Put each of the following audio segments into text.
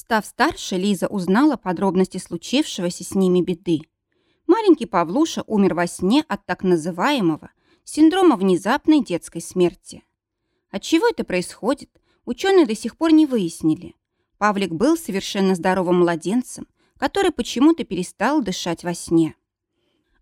Став старше, Лиза узнала подробности случившегося с ними беды. Маленький Павлуша умер во сне от так называемого синдрома внезапной детской смерти. От чего это происходит, ученые до сих пор не выяснили. Павлик был совершенно здоровым младенцем, который почему-то перестал дышать во сне.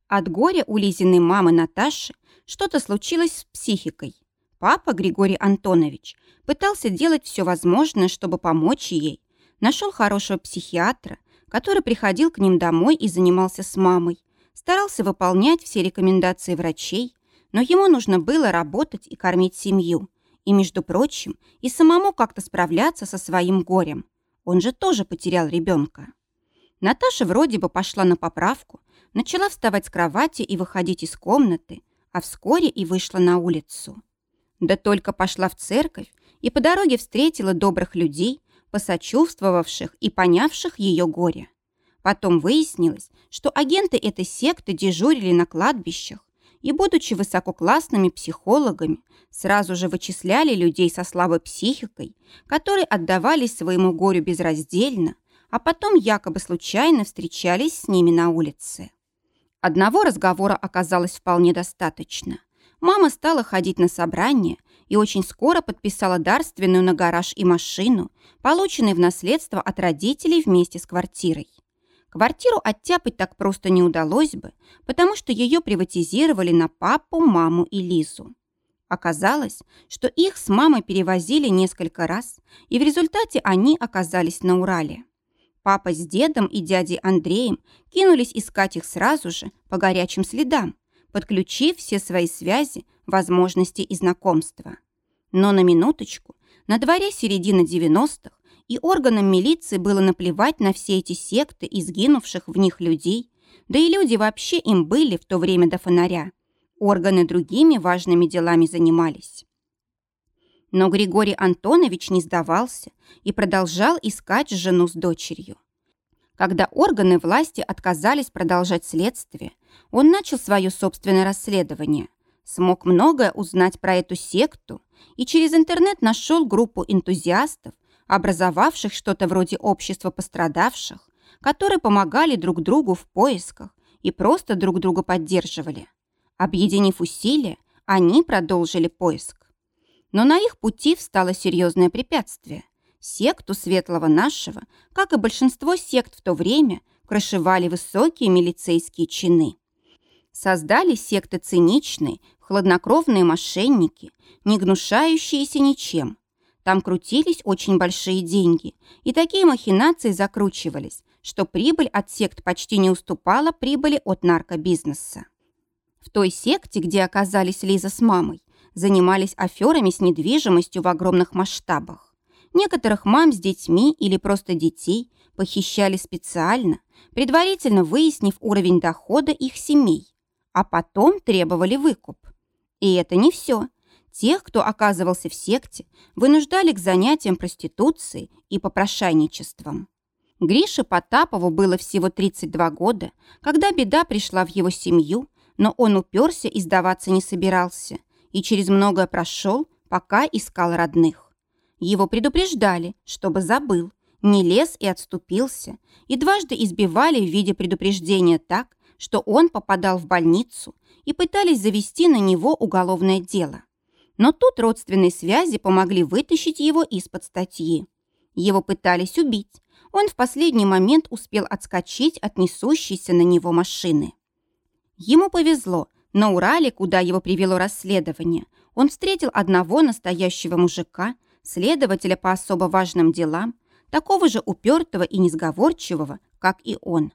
От горя у Лизиной мамы Наташи что-то случилось с психикой. Папа Григорий Антонович пытался делать все возможное, чтобы помочь ей. Нашел хорошего психиатра, который приходил к ним домой и занимался с мамой. Старался выполнять все рекомендации врачей, но ему нужно было работать и кормить семью. И, между прочим, и самому как-то справляться со своим горем. Он же тоже потерял ребенка. Наташа вроде бы пошла на поправку, начала вставать с кровати и выходить из комнаты, а вскоре и вышла на улицу. Да только пошла в церковь и по дороге встретила добрых людей, посочувствовавших и понявших ее горе. Потом выяснилось, что агенты этой секты дежурили на кладбищах и, будучи высококлассными психологами, сразу же вычисляли людей со слабой психикой, которые отдавались своему горю безраздельно, а потом якобы случайно встречались с ними на улице. Одного разговора оказалось вполне достаточно. Мама стала ходить на собрания и очень скоро подписала дарственную на гараж и машину, полученные в наследство от родителей вместе с квартирой. Квартиру оттяпать так просто не удалось бы, потому что ее приватизировали на папу, маму и Лизу. Оказалось, что их с мамой перевозили несколько раз, и в результате они оказались на Урале. Папа с дедом и дядей Андреем кинулись искать их сразу же по горячим следам, подключив все свои связи, возможности и знакомства. Но на минуточку, на дворе середина 90-х, и органам милиции было наплевать на все эти секты и сгинувших в них людей, да и люди вообще им были в то время до фонаря. Органы другими важными делами занимались. Но Григорий Антонович не сдавался и продолжал искать жену с дочерью. Когда органы власти отказались продолжать следствие, он начал свое собственное расследование, смог многое узнать про эту секту и через интернет нашел группу энтузиастов, образовавших что-то вроде общества пострадавших, которые помогали друг другу в поисках и просто друг друга поддерживали. Объединив усилия, они продолжили поиск. Но на их пути встало серьезное препятствие. Секту Светлого Нашего, как и большинство сект в то время, крышевали высокие милицейские чины. Создали секты циничные, хладнокровные мошенники, не гнушающиеся ничем. Там крутились очень большие деньги, и такие махинации закручивались, что прибыль от сект почти не уступала прибыли от наркобизнеса. В той секте, где оказались Лиза с мамой, занимались аферами с недвижимостью в огромных масштабах. Некоторых мам с детьми или просто детей похищали специально, предварительно выяснив уровень дохода их семей, а потом требовали выкуп. И это не все. Тех, кто оказывался в секте, вынуждали к занятиям проституцией и попрошайничеством. Грише Потапову было всего 32 года, когда беда пришла в его семью, но он уперся и сдаваться не собирался и через многое прошел, пока искал родных. Его предупреждали, чтобы забыл, не лез и отступился, и дважды избивали в виде предупреждения так, что он попадал в больницу и пытались завести на него уголовное дело. Но тут родственные связи помогли вытащить его из-под статьи. Его пытались убить. Он в последний момент успел отскочить от несущейся на него машины. Ему повезло, на Урале, куда его привело расследование, он встретил одного настоящего мужика, следователя по особо важным делам, такого же упертого и несговорчивого, как и он.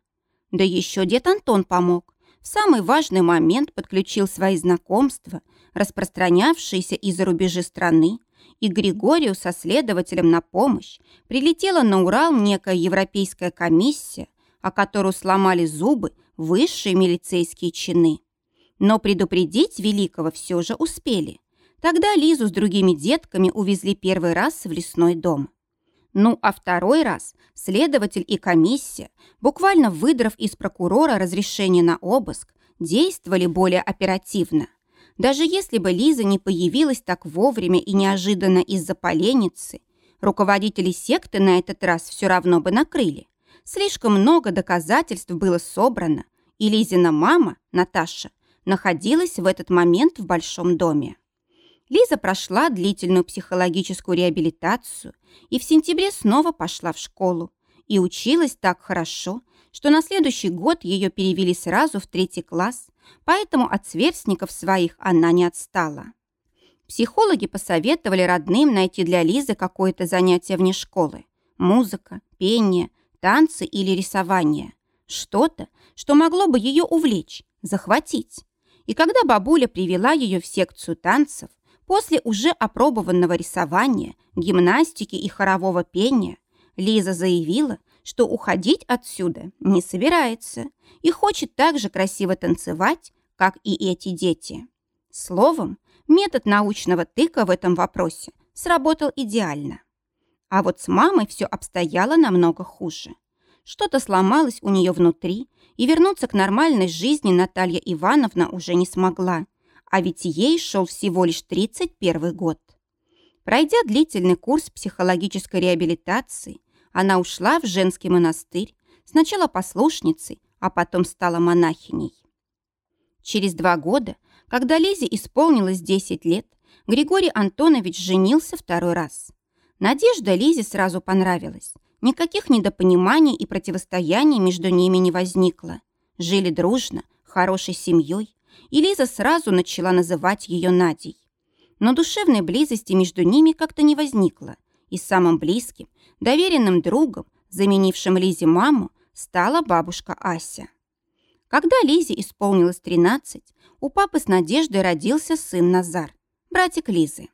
Да еще дед Антон помог. В самый важный момент подключил свои знакомства, распространявшиеся из-за рубежи страны, и Григорию со следователем на помощь прилетела на Урал некая европейская комиссия, о которую сломали зубы высшие милицейские чины. Но предупредить Великого все же успели. Тогда Лизу с другими детками увезли первый раз в лесной дом. Ну, а второй раз следователь и комиссия, буквально выдрав из прокурора разрешение на обыск, действовали более оперативно. Даже если бы Лиза не появилась так вовремя и неожиданно из-за поленницы, Руководители секты на этот раз все равно бы накрыли. Слишком много доказательств было собрано, и Лизина мама, Наташа, находилась в этот момент в большом доме. Лиза прошла длительную психологическую реабилитацию и в сентябре снова пошла в школу. И училась так хорошо, что на следующий год ее перевели сразу в третий класс, поэтому от сверстников своих она не отстала. Психологи посоветовали родным найти для Лизы какое-то занятие вне школы. Музыка, пение, танцы или рисование. Что-то, что могло бы ее увлечь, захватить. И когда бабуля привела ее в секцию танцев, после уже опробованного рисования, гимнастики и хорового пения, Лиза заявила, что уходить отсюда не собирается и хочет так же красиво танцевать, как и эти дети. Словом, метод научного тыка в этом вопросе сработал идеально. А вот с мамой все обстояло намного хуже. Что-то сломалось у нее внутри, и вернуться к нормальной жизни Наталья Ивановна уже не смогла, а ведь ей шел всего лишь 31 год. Пройдя длительный курс психологической реабилитации, она ушла в женский монастырь, сначала послушницей, а потом стала монахиней. Через два года, когда Лизе исполнилось 10 лет, Григорий Антонович женился второй раз. Надежда Лизе сразу понравилась. Никаких недопониманий и противостояний между ними не возникло. Жили дружно, хорошей семьей, и Лиза сразу начала называть ее Надей. Но душевной близости между ними как-то не возникло, и самым близким, доверенным другом, заменившим Лизе маму, стала бабушка Ася. Когда Лизе исполнилось 13, у папы с Надеждой родился сын Назар, братик Лизы.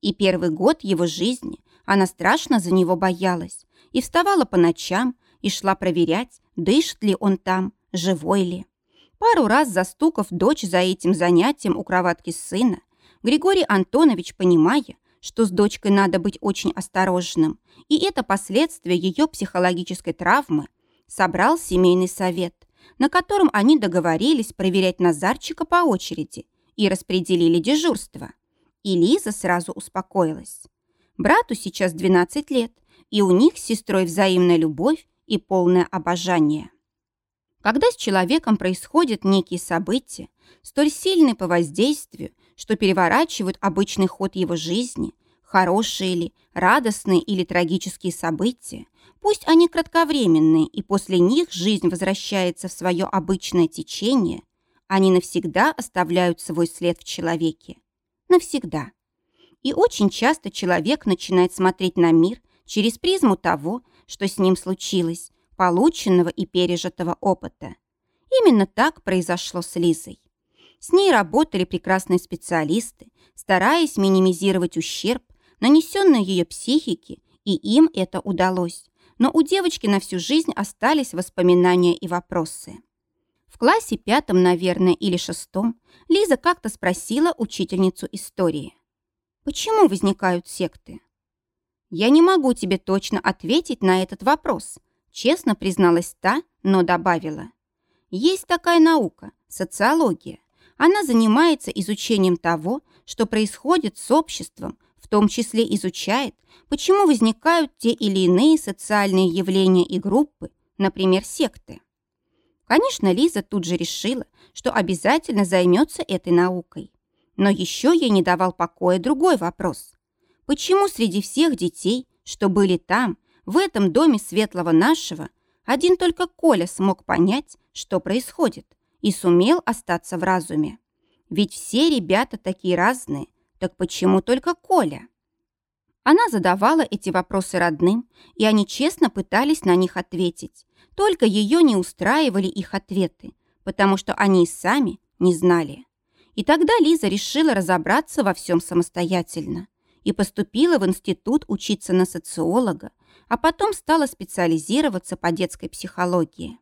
И первый год его жизни она страшно за него боялась, и вставала по ночам, и шла проверять, дышит ли он там, живой ли. Пару раз застукав дочь за этим занятием у кроватки сына, Григорий Антонович, понимая, что с дочкой надо быть очень осторожным, и это последствия ее психологической травмы, собрал семейный совет, на котором они договорились проверять Назарчика по очереди и распределили дежурство. И Лиза сразу успокоилась. Брату сейчас 12 лет, и у них с сестрой взаимная любовь и полное обожание. Когда с человеком происходят некие события, столь сильные по воздействию, что переворачивают обычный ход его жизни, хорошие ли, радостные или трагические события, пусть они кратковременные, и после них жизнь возвращается в свое обычное течение, они навсегда оставляют свой след в человеке. Навсегда. И очень часто человек начинает смотреть на мир через призму того, что с ним случилось, полученного и пережитого опыта. Именно так произошло с Лизой. С ней работали прекрасные специалисты, стараясь минимизировать ущерб, нанесенный ее психике, и им это удалось. Но у девочки на всю жизнь остались воспоминания и вопросы. В классе пятом, наверное, или шестом Лиза как-то спросила учительницу истории. Почему возникают секты? «Я не могу тебе точно ответить на этот вопрос», честно призналась та, но добавила. «Есть такая наука – социология. Она занимается изучением того, что происходит с обществом, в том числе изучает, почему возникают те или иные социальные явления и группы, например, секты. Конечно, Лиза тут же решила, что обязательно займется этой наукой. Но еще ей не давал покоя другой вопрос. Почему среди всех детей, что были там, в этом доме светлого нашего, один только Коля смог понять, что происходит, и сумел остаться в разуме? Ведь все ребята такие разные, так почему только Коля? Она задавала эти вопросы родным, и они честно пытались на них ответить. Только ее не устраивали их ответы, потому что они и сами не знали. И тогда Лиза решила разобраться во всем самостоятельно и поступила в институт учиться на социолога, а потом стала специализироваться по детской психологии.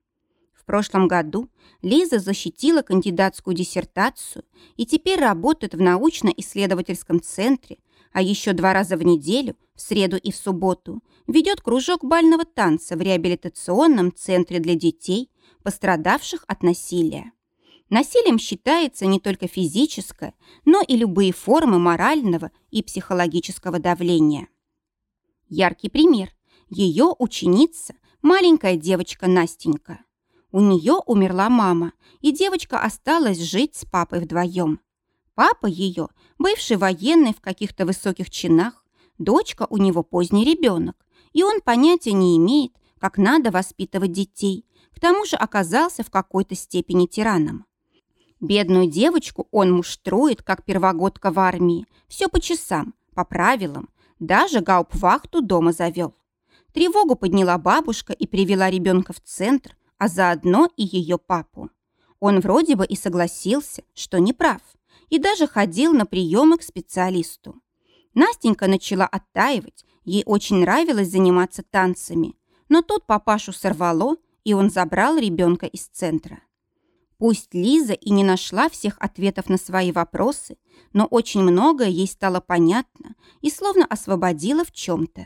В прошлом году Лиза защитила кандидатскую диссертацию и теперь работает в научно-исследовательском центре, а еще два раза в неделю, в среду и в субботу, ведет кружок бального танца в реабилитационном центре для детей, пострадавших от насилия. Насилием считается не только физическое, но и любые формы морального и психологического давления. Яркий пример. Ее ученица – маленькая девочка Настенька. У нее умерла мама, и девочка осталась жить с папой вдвоем. Папа ее, бывший военный в каких-то высоких чинах, дочка у него поздний ребенок, и он понятия не имеет, как надо воспитывать детей, к тому же оказался в какой-то степени тираном. Бедную девочку он муштрует, как первогодка в армии, все по часам, по правилам, даже гауптвахту дома завел. Тревогу подняла бабушка и привела ребенка в центр, а заодно и ее папу. Он вроде бы и согласился, что не прав, и даже ходил на приемы к специалисту. Настенька начала оттаивать, ей очень нравилось заниматься танцами, но тут папашу сорвало, и он забрал ребенка из центра. Пусть Лиза и не нашла всех ответов на свои вопросы, но очень многое ей стало понятно и словно освободила в чем-то.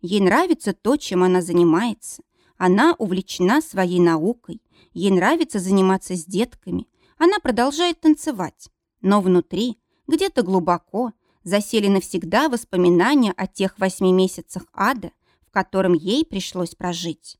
Ей нравится то, чем она занимается. Она увлечена своей наукой. Ей нравится заниматься с детками. Она продолжает танцевать. Но внутри, где-то глубоко, засели навсегда воспоминания о тех восьми месяцах ада, в котором ей пришлось прожить.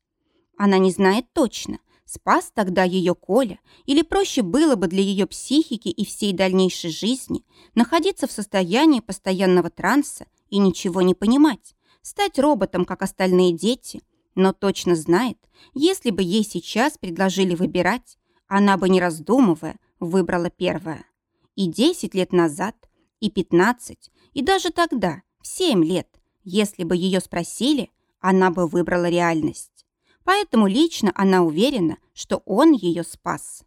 Она не знает точно, спас тогда ее Коля, или проще было бы для ее психики и всей дальнейшей жизни находиться в состоянии постоянного транса и ничего не понимать, стать роботом, как остальные дети, но точно знает, если бы ей сейчас предложили выбирать, она бы, не раздумывая, выбрала первое. И 10 лет назад, и 15, и даже тогда, в 7 лет, если бы ее спросили, она бы выбрала реальность. Поэтому лично она уверена, что он ее спас.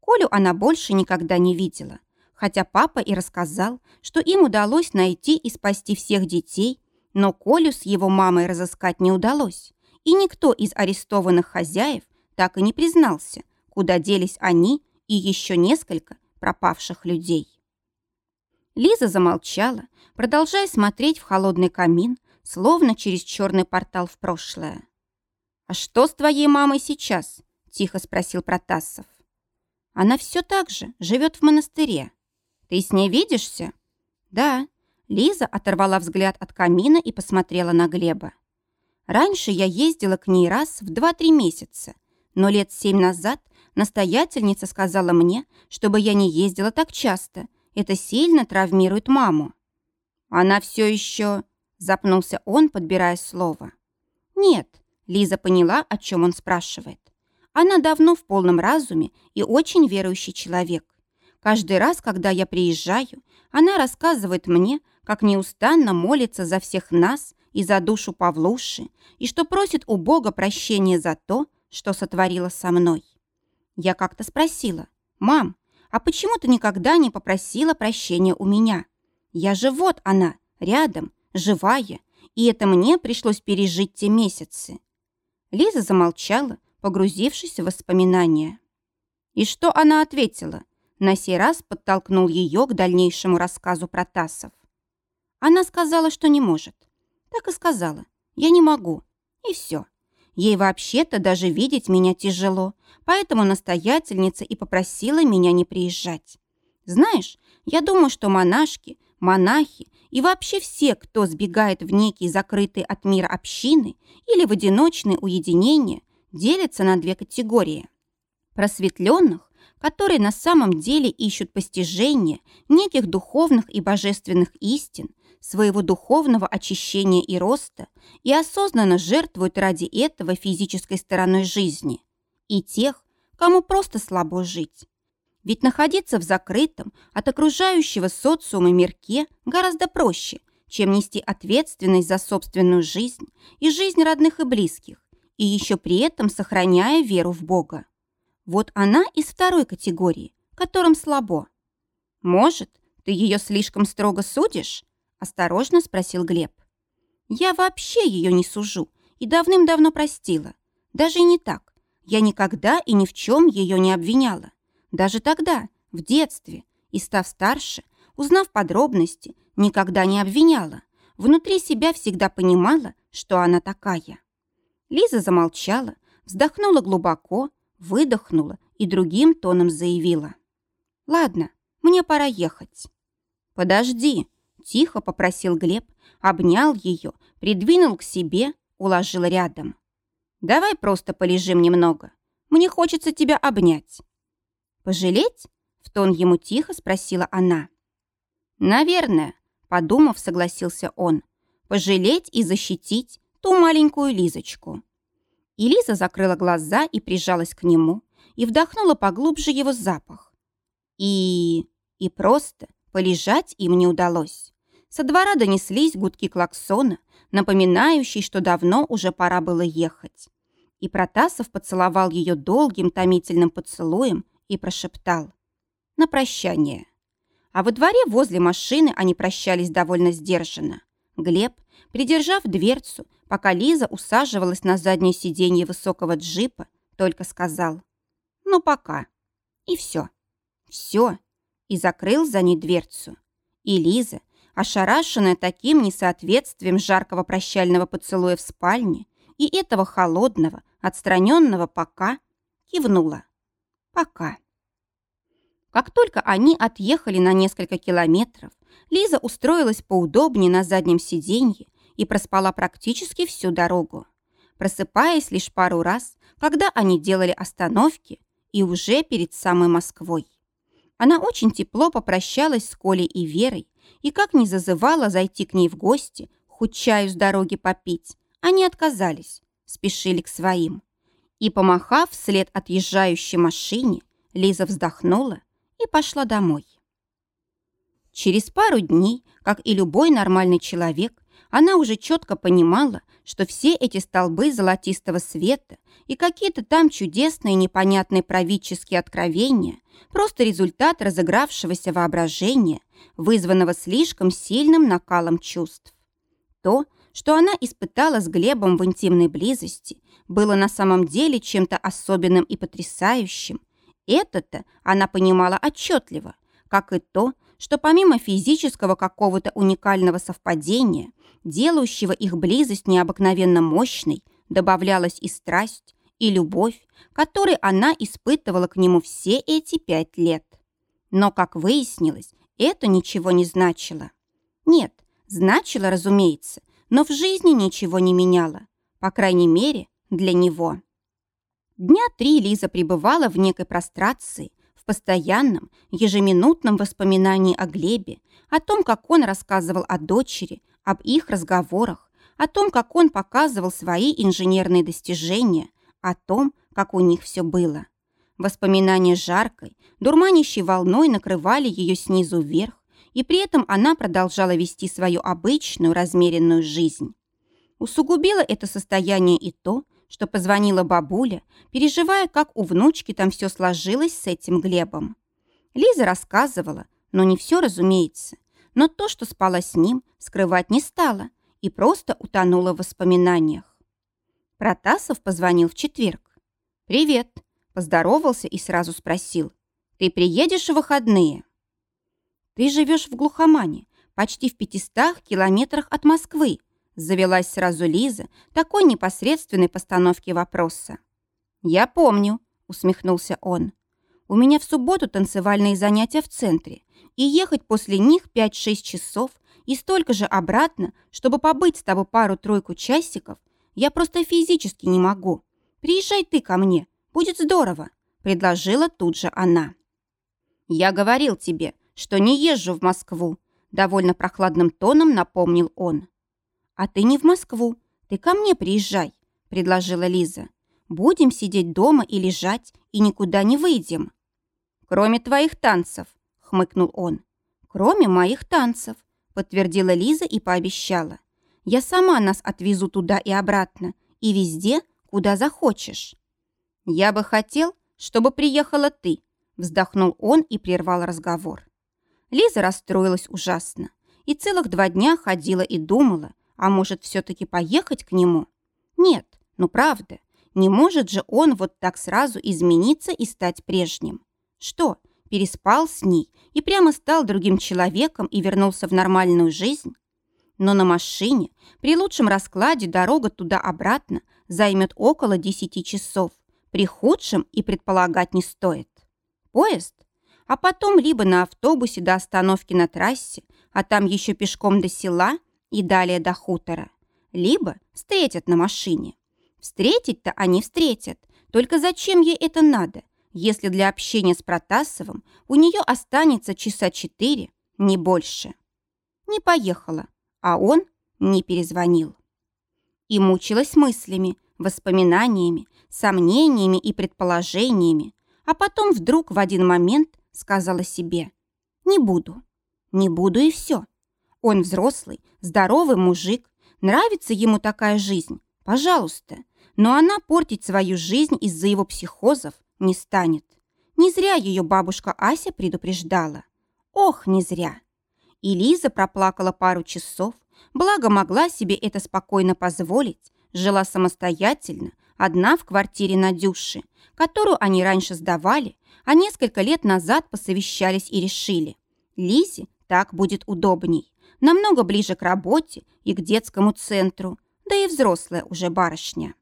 Колю она больше никогда не видела, хотя папа и рассказал, что им удалось найти и спасти всех детей, но Колю с его мамой разыскать не удалось, и никто из арестованных хозяев так и не признался, куда делись они и еще несколько пропавших людей. Лиза замолчала, продолжая смотреть в холодный камин, словно через черный портал в прошлое. «А что с твоей мамой сейчас?» – тихо спросил Протасов. «Она все так же живет в монастыре. Ты с ней видишься?» «Да». Лиза оторвала взгляд от камина и посмотрела на Глеба. «Раньше я ездила к ней раз в два-три месяца, но лет семь назад настоятельница сказала мне, чтобы я не ездила так часто. Это сильно травмирует маму». «Она все еще...» – запнулся он, подбирая слово. «Нет, Лиза поняла, о чем он спрашивает. Она давно в полном разуме и очень верующий человек. Каждый раз, когда я приезжаю, она рассказывает мне, как неустанно молится за всех нас и за душу Павлуши, и что просит у Бога прощения за то, что сотворила со мной. Я как-то спросила, «Мам, а почему ты никогда не попросила прощения у меня? Я же вот она, рядом, живая, и это мне пришлось пережить те месяцы. Лиза замолчала, погрузившись в воспоминания. И что она ответила? На сей раз подтолкнул ее к дальнейшему рассказу про Тасов. Она сказала, что не может. Так и сказала. Я не могу. И все. Ей вообще-то даже видеть меня тяжело, поэтому настоятельница и попросила меня не приезжать. Знаешь, я думаю, что монашки, монахи и вообще все, кто сбегает в некие закрытые от мира общины или в одиночное уединение, делятся на две категории. Просветленных, которые на самом деле ищут постижение неких духовных и божественных истин, своего духовного очищения и роста и осознанно жертвуют ради этого физической стороной жизни, и тех, кому просто слабо жить. Ведь находиться в закрытом от окружающего социума мирке гораздо проще, чем нести ответственность за собственную жизнь и жизнь родных и близких, и еще при этом сохраняя веру в Бога. Вот она из второй категории, которым слабо. «Может, ты ее слишком строго судишь?» – осторожно спросил Глеб. «Я вообще ее не сужу и давным-давно простила. Даже не так. Я никогда и ни в чем ее не обвиняла. Даже тогда, в детстве, и став старше, узнав подробности, никогда не обвиняла. Внутри себя всегда понимала, что она такая. Лиза замолчала, вздохнула глубоко, выдохнула и другим тоном заявила. «Ладно, мне пора ехать». «Подожди», – Тихо попросил Глеб, обнял ее, придвинул к себе, уложил рядом. «Давай просто полежим немного. Мне хочется тебя обнять». «Пожалеть?» — в тон ему тихо спросила она. «Наверное», — подумав, согласился он. «Пожалеть и защитить ту маленькую Лизочку». И Лиза закрыла глаза и прижалась к нему, и вдохнула поглубже его запах. И... и просто полежать им не удалось. Со двора донеслись гудки клаксона, напоминающие, что давно уже пора было ехать. И Протасов поцеловал ее долгим томительным поцелуем и прошептал «На прощание». А во дворе возле машины они прощались довольно сдержанно. Глеб, придержав дверцу, пока Лиза усаживалась на заднее сиденье высокого джипа, только сказал «Ну, пока». И все. Все. И закрыл за ней дверцу. И Лиза, ошарашенная таким несоответствием жаркого прощального поцелуя в спальне и этого холодного, отстраненного «пока», кивнула. «Пока». Как только они отъехали на несколько километров, Лиза устроилась поудобнее на заднем сиденье и проспала практически всю дорогу, просыпаясь лишь пару раз, когда они делали остановки и уже перед самой Москвой. Она очень тепло попрощалась с Колей и Верой и как не зазывала зайти к ней в гости, хоть чаю с дороги попить, они отказались, спешили к своим. И, помахав вслед отъезжающей машине, Лиза вздохнула и пошла домой. Через пару дней, как и любой нормальный человек, она уже четко понимала, что все эти столбы золотистого света и какие-то там чудесные непонятные правительские откровения – просто результат разыгравшегося воображения, вызванного слишком сильным накалом чувств. То, что она испытала с Глебом в интимной близости, было на самом деле чем-то особенным и потрясающим, это-то она понимала отчетливо, как и то, что помимо физического какого-то уникального совпадения, делающего их близость необыкновенно мощной, добавлялась и страсть, и любовь, которой она испытывала к нему все эти пять лет. Но, как выяснилось, это ничего не значило. Нет, значило, разумеется, но в жизни ничего не меняло, по крайней мере, для него. Дня три Лиза пребывала в некой прострации, в постоянном, ежеминутном воспоминании о Глебе, о том, как он рассказывал о дочери, об их разговорах, о том, как он показывал свои инженерные достижения, о том, как у них все было. Воспоминания жаркой, дурманящей волной накрывали ее снизу вверх, и при этом она продолжала вести свою обычную размеренную жизнь. Усугубило это состояние и то, что позвонила бабуля, переживая, как у внучки там все сложилось с этим Глебом. Лиза рассказывала, но не все, разумеется. Но то, что спала с ним, скрывать не стала и просто утонула в воспоминаниях. Протасов позвонил в четверг. «Привет», – поздоровался и сразу спросил. «Ты приедешь в выходные?» «Ты живешь в глухомане, почти в пятистах километрах от Москвы», Завелась сразу Лиза такой непосредственной постановки вопроса. «Я помню», — усмехнулся он. «У меня в субботу танцевальные занятия в центре, и ехать после них 5-6 часов и столько же обратно, чтобы побыть с тобой пару-тройку часиков, я просто физически не могу. Приезжай ты ко мне, будет здорово», — предложила тут же она. «Я говорил тебе, что не езжу в Москву», — довольно прохладным тоном напомнил он. «А ты не в Москву, ты ко мне приезжай», — предложила Лиза. «Будем сидеть дома и лежать, и никуда не выйдем». «Кроме твоих танцев», — хмыкнул он. «Кроме моих танцев», — подтвердила Лиза и пообещала. «Я сама нас отвезу туда и обратно, и везде, куда захочешь». «Я бы хотел, чтобы приехала ты», — вздохнул он и прервал разговор. Лиза расстроилась ужасно и целых два дня ходила и думала, а может, все-таки поехать к нему? Нет, ну правда, не может же он вот так сразу измениться и стать прежним. Что, переспал с ней и прямо стал другим человеком и вернулся в нормальную жизнь? Но на машине при лучшем раскладе дорога туда-обратно займет около 10 часов. При худшем и предполагать не стоит. Поезд? А потом либо на автобусе до остановки на трассе, а там еще пешком до села и далее до хутора, либо встретят на машине. Встретить-то они встретят, только зачем ей это надо, если для общения с Протасовым у нее останется часа четыре, не больше. Не поехала, а он не перезвонил. И мучилась мыслями, воспоминаниями, сомнениями и предположениями, а потом вдруг в один момент сказала себе «Не буду, не буду и все». Он взрослый, здоровый мужик, нравится ему такая жизнь, пожалуйста, но она портить свою жизнь из-за его психозов не станет. Не зря ее бабушка Ася предупреждала. Ох, не зря. И Лиза проплакала пару часов, благо могла себе это спокойно позволить, жила самостоятельно, одна в квартире Надюши, которую они раньше сдавали, а несколько лет назад посовещались и решили. Лизе так будет удобней, намного ближе к работе и к детскому центру, да и взрослая уже барышня.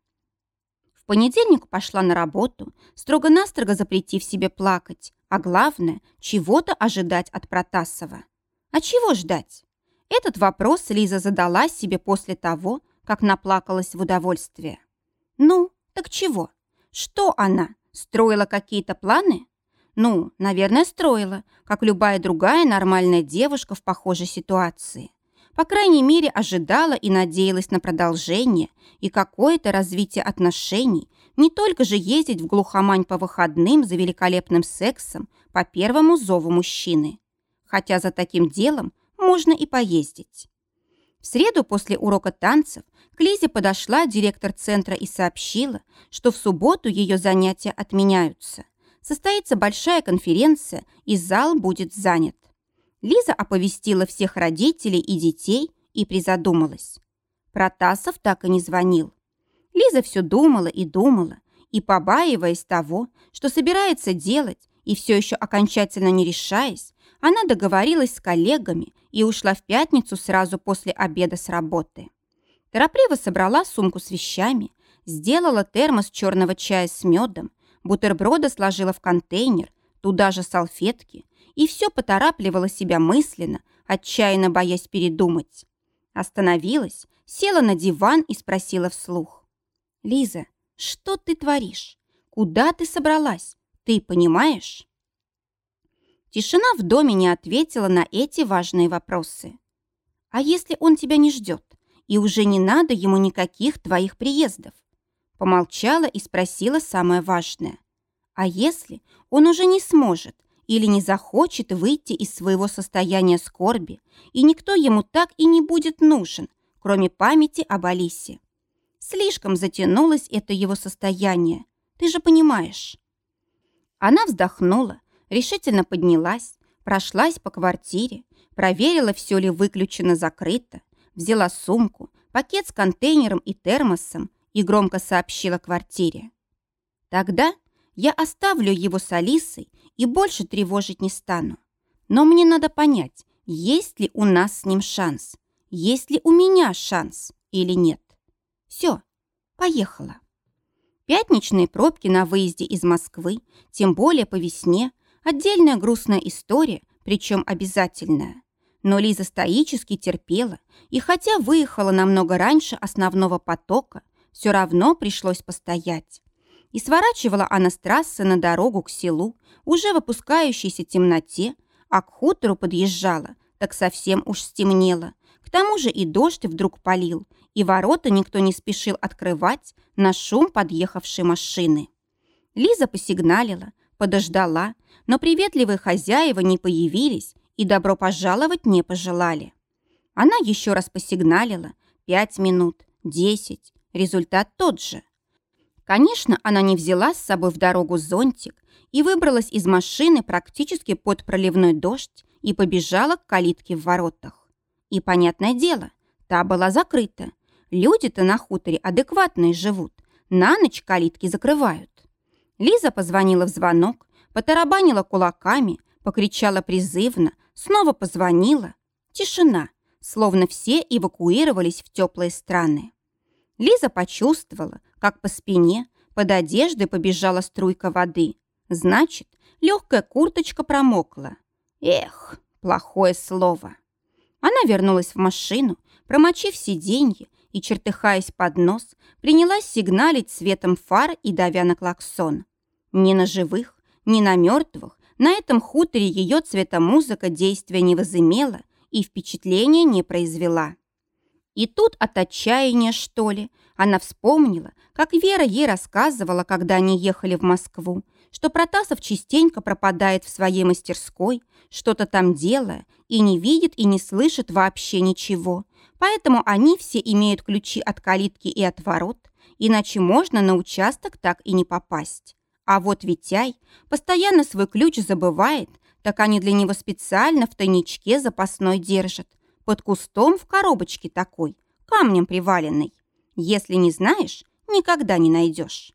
В понедельник пошла на работу, строго-настрого запретив себе плакать, а главное, чего-то ожидать от Протасова. А чего ждать? Этот вопрос Лиза задала себе после того, как наплакалась в удовольствие. Ну, так чего? Что она? Строила какие-то планы? Ну, наверное, строила, как любая другая нормальная девушка в похожей ситуации. По крайней мере, ожидала и надеялась на продолжение и какое-то развитие отношений, не только же ездить в глухомань по выходным за великолепным сексом по первому зову мужчины. Хотя за таким делом можно и поездить. В среду после урока танцев к Лизе подошла директор центра и сообщила, что в субботу ее занятия отменяются. Состоится большая конференция, и зал будет занят. Лиза оповестила всех родителей и детей и призадумалась. Протасов так и не звонил. Лиза все думала и думала, и, побаиваясь того, что собирается делать, и все еще окончательно не решаясь, она договорилась с коллегами и ушла в пятницу сразу после обеда с работы. Торопливо собрала сумку с вещами, сделала термос черного чая с медом, бутерброды сложила в контейнер, туда же салфетки, и все поторапливала себя мысленно, отчаянно боясь передумать. Остановилась, села на диван и спросила вслух. «Лиза, что ты творишь? Куда ты собралась? Ты понимаешь?» Тишина в доме не ответила на эти важные вопросы. «А если он тебя не ждет, и уже не надо ему никаких твоих приездов?» Помолчала и спросила самое важное. «А если он уже не сможет или не захочет выйти из своего состояния скорби, и никто ему так и не будет нужен, кроме памяти об Алисе?» Слишком затянулось это его состояние, ты же понимаешь. Она вздохнула, решительно поднялась, прошлась по квартире, проверила, все ли выключено-закрыто, взяла сумку, пакет с контейнером и термосом и громко сообщила квартире. «Тогда я оставлю его с Алисой и больше тревожить не стану. Но мне надо понять, есть ли у нас с ним шанс, есть ли у меня шанс или нет. Все, поехала». Пятничные пробки на выезде из Москвы, тем более по весне, Отдельная грустная история, причем обязательная. Но Лиза стоически терпела, и хотя выехала намного раньше основного потока, все равно пришлось постоять. И сворачивала она с трассы на дорогу к селу, уже в опускающейся темноте, а к хутору подъезжала, так совсем уж стемнело. К тому же и дождь вдруг полил, и ворота никто не спешил открывать на шум подъехавшей машины. Лиза посигналила, подождала, но приветливые хозяева не появились и добро пожаловать не пожелали. Она еще раз посигналила. Пять минут, десять. Результат тот же. Конечно, она не взяла с собой в дорогу зонтик и выбралась из машины практически под проливной дождь и побежала к калитке в воротах. И, понятное дело, та была закрыта. Люди-то на хуторе адекватные живут. На ночь калитки закрывают. Лиза позвонила в звонок, Потарабанила кулаками, покричала призывно, снова позвонила. Тишина, словно все эвакуировались в теплые страны. Лиза почувствовала, как по спине, под одеждой побежала струйка воды. Значит, легкая курточка промокла. Эх, плохое слово. Она вернулась в машину, промочив сиденье и, чертыхаясь под нос, принялась сигналить светом фар и давя на клаксон. Ни на живых, ни на мертвых на этом хуторе ее цветомузыка действия не возымела и впечатления не произвела. И тут от отчаяния, что ли, она вспомнила, как Вера ей рассказывала, когда они ехали в Москву, что Протасов частенько пропадает в своей мастерской, что-то там делая, и не видит и не слышит вообще ничего. Поэтому они все имеют ключи от калитки и от ворот, иначе можно на участок так и не попасть. А вот Витяй постоянно свой ключ забывает, так они для него специально в тайничке запасной держат, под кустом в коробочке такой, камнем приваленной. Если не знаешь, никогда не найдешь.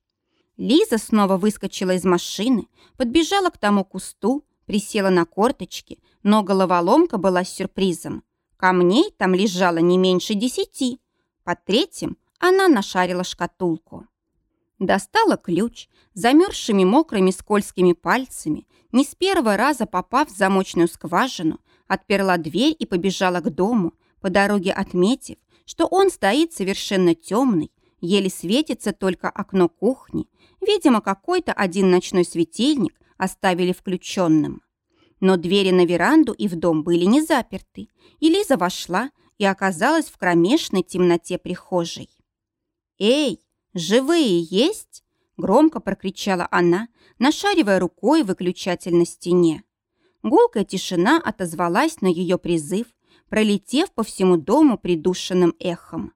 Лиза снова выскочила из машины, подбежала к тому кусту, присела на корточки, но головоломка была сюрпризом. Камней там лежало не меньше десяти. Под третьим она нашарила шкатулку. Достала ключ, замерзшими мокрыми скользкими пальцами, не с первого раза попав в замочную скважину, отперла дверь и побежала к дому, по дороге отметив, что он стоит совершенно темный, еле светится только окно кухни, видимо, какой-то один ночной светильник оставили включенным. Но двери на веранду и в дом были не заперты, и Лиза вошла и оказалась в кромешной темноте прихожей. «Эй, живые есть?» – громко прокричала она, нашаривая рукой выключатель на стене. Гулкая тишина отозвалась на ее призыв, пролетев по всему дому придушенным эхом.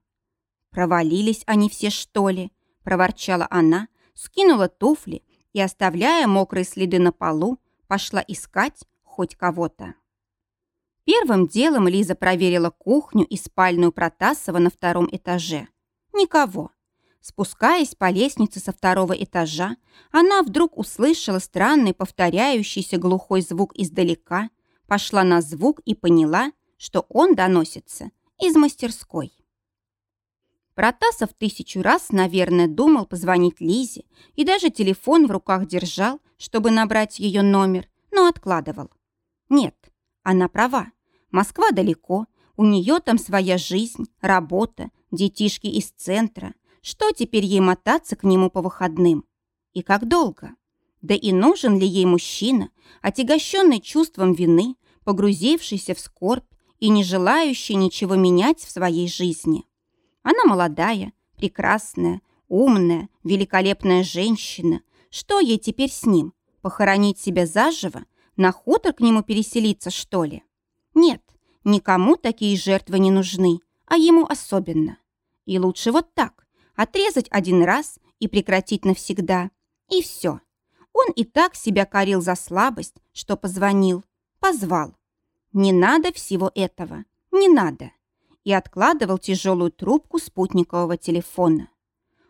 «Провалились они все, что ли?» – проворчала она, скинула туфли и, оставляя мокрые следы на полу, пошла искать хоть кого-то. Первым делом Лиза проверила кухню и спальную Протасова на втором этаже. Никого. Спускаясь по лестнице со второго этажа, она вдруг услышала странный повторяющийся глухой звук издалека, пошла на звук и поняла, что он доносится из мастерской. Протасов тысячу раз, наверное, думал позвонить Лизе и даже телефон в руках держал, чтобы набрать ее номер, но откладывал. Нет, она права. Москва далеко, у нее там своя жизнь, работа, детишки из центра. Что теперь ей мотаться к нему по выходным? И как долго? Да и нужен ли ей мужчина, отягощенный чувством вины, погрузившийся в скорбь, и не желающая ничего менять в своей жизни. Она молодая, прекрасная, умная, великолепная женщина. Что ей теперь с ним? Похоронить себя заживо? На хутор к нему переселиться, что ли? Нет, никому такие жертвы не нужны, а ему особенно. И лучше вот так, отрезать один раз и прекратить навсегда. И все. Он и так себя корил за слабость, что позвонил, позвал. Не надо всего этого, не надо. И откладывал тяжелую трубку спутникового телефона.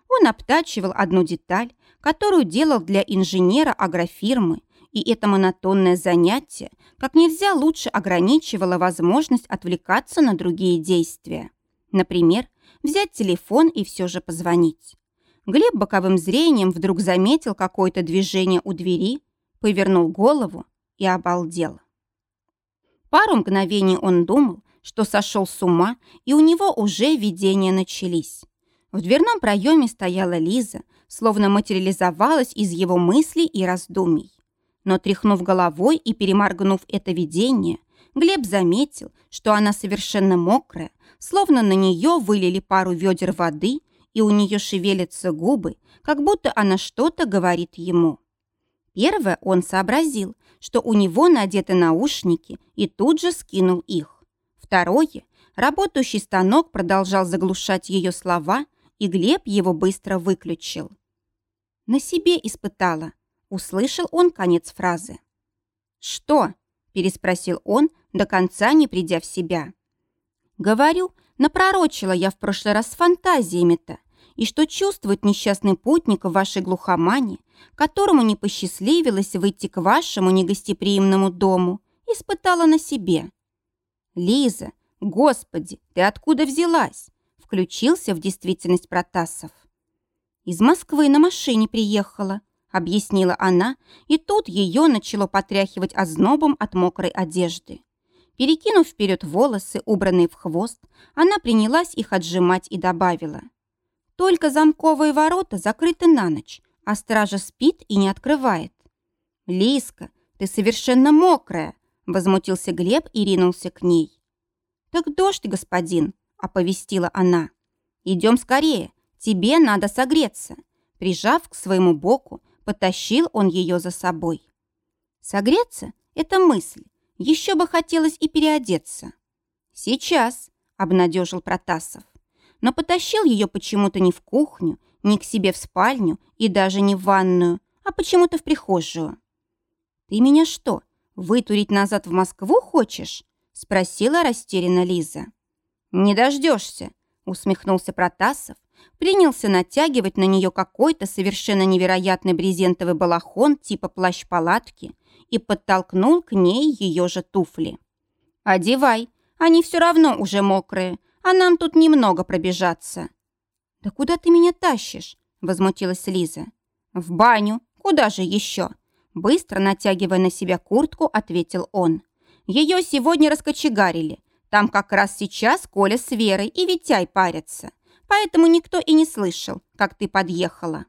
Он обтачивал одну деталь, которую делал для инженера агрофирмы, и это монотонное занятие как нельзя лучше ограничивало возможность отвлекаться на другие действия. Например, взять телефон и все же позвонить. Глеб боковым зрением вдруг заметил какое-то движение у двери, повернул голову и обалдел. Пару мгновений он думал, что сошел с ума, и у него уже видения начались. В дверном проеме стояла Лиза, словно материализовалась из его мыслей и раздумий. Но тряхнув головой и переморгнув это видение, Глеб заметил, что она совершенно мокрая, словно на нее вылили пару ведер воды, и у нее шевелятся губы, как будто она что-то говорит ему. Первое он сообразил, что у него надеты наушники, и тут же скинул их. Второе, работающий станок продолжал заглушать ее слова, и Глеб его быстро выключил. «На себе испытала», — услышал он конец фразы. «Что?» — переспросил он, до конца не придя в себя. «Говорю, напророчила я в прошлый раз с фантазиями-то, и что чувствует несчастный путник в вашей глухомане, которому не посчастливилось выйти к вашему негостеприимному дому, испытала на себе. Лиза, господи, ты откуда взялась? Включился в действительность Протасов. Из Москвы на машине приехала, объяснила она, и тут ее начало потряхивать ознобом от мокрой одежды. Перекинув вперед волосы, убранные в хвост, она принялась их отжимать и добавила. «Только замковые ворота закрыты на ночь, а стража спит и не открывает». «Лиска, ты совершенно мокрая!» — возмутился Глеб и ринулся к ней. «Так дождь, господин!» — оповестила она. «Идем скорее, тебе надо согреться». Прижав к своему боку, потащил он ее за собой. Согреться — это мысль. Еще бы хотелось и переодеться. «Сейчас», — обнадежил Протасов. Но потащил ее почему-то не в кухню, не к себе в спальню и даже не в ванную, а почему-то в прихожую. «Ты меня что, вытурить назад в Москву хочешь?» — спросила растерянно Лиза. «Не дождешься», — усмехнулся Протасов, принялся натягивать на нее какой-то совершенно невероятный брезентовый балахон типа плащ-палатки и подтолкнул к ней ее же туфли. «Одевай, они все равно уже мокрые, а нам тут немного пробежаться». «Да куда ты меня тащишь?» – возмутилась Лиза. «В баню. Куда же еще?» Быстро натягивая на себя куртку, ответил он. «Ее сегодня раскочегарили. Там как раз сейчас Коля с Верой и Витяй парятся поэтому никто и не слышал, как ты подъехала».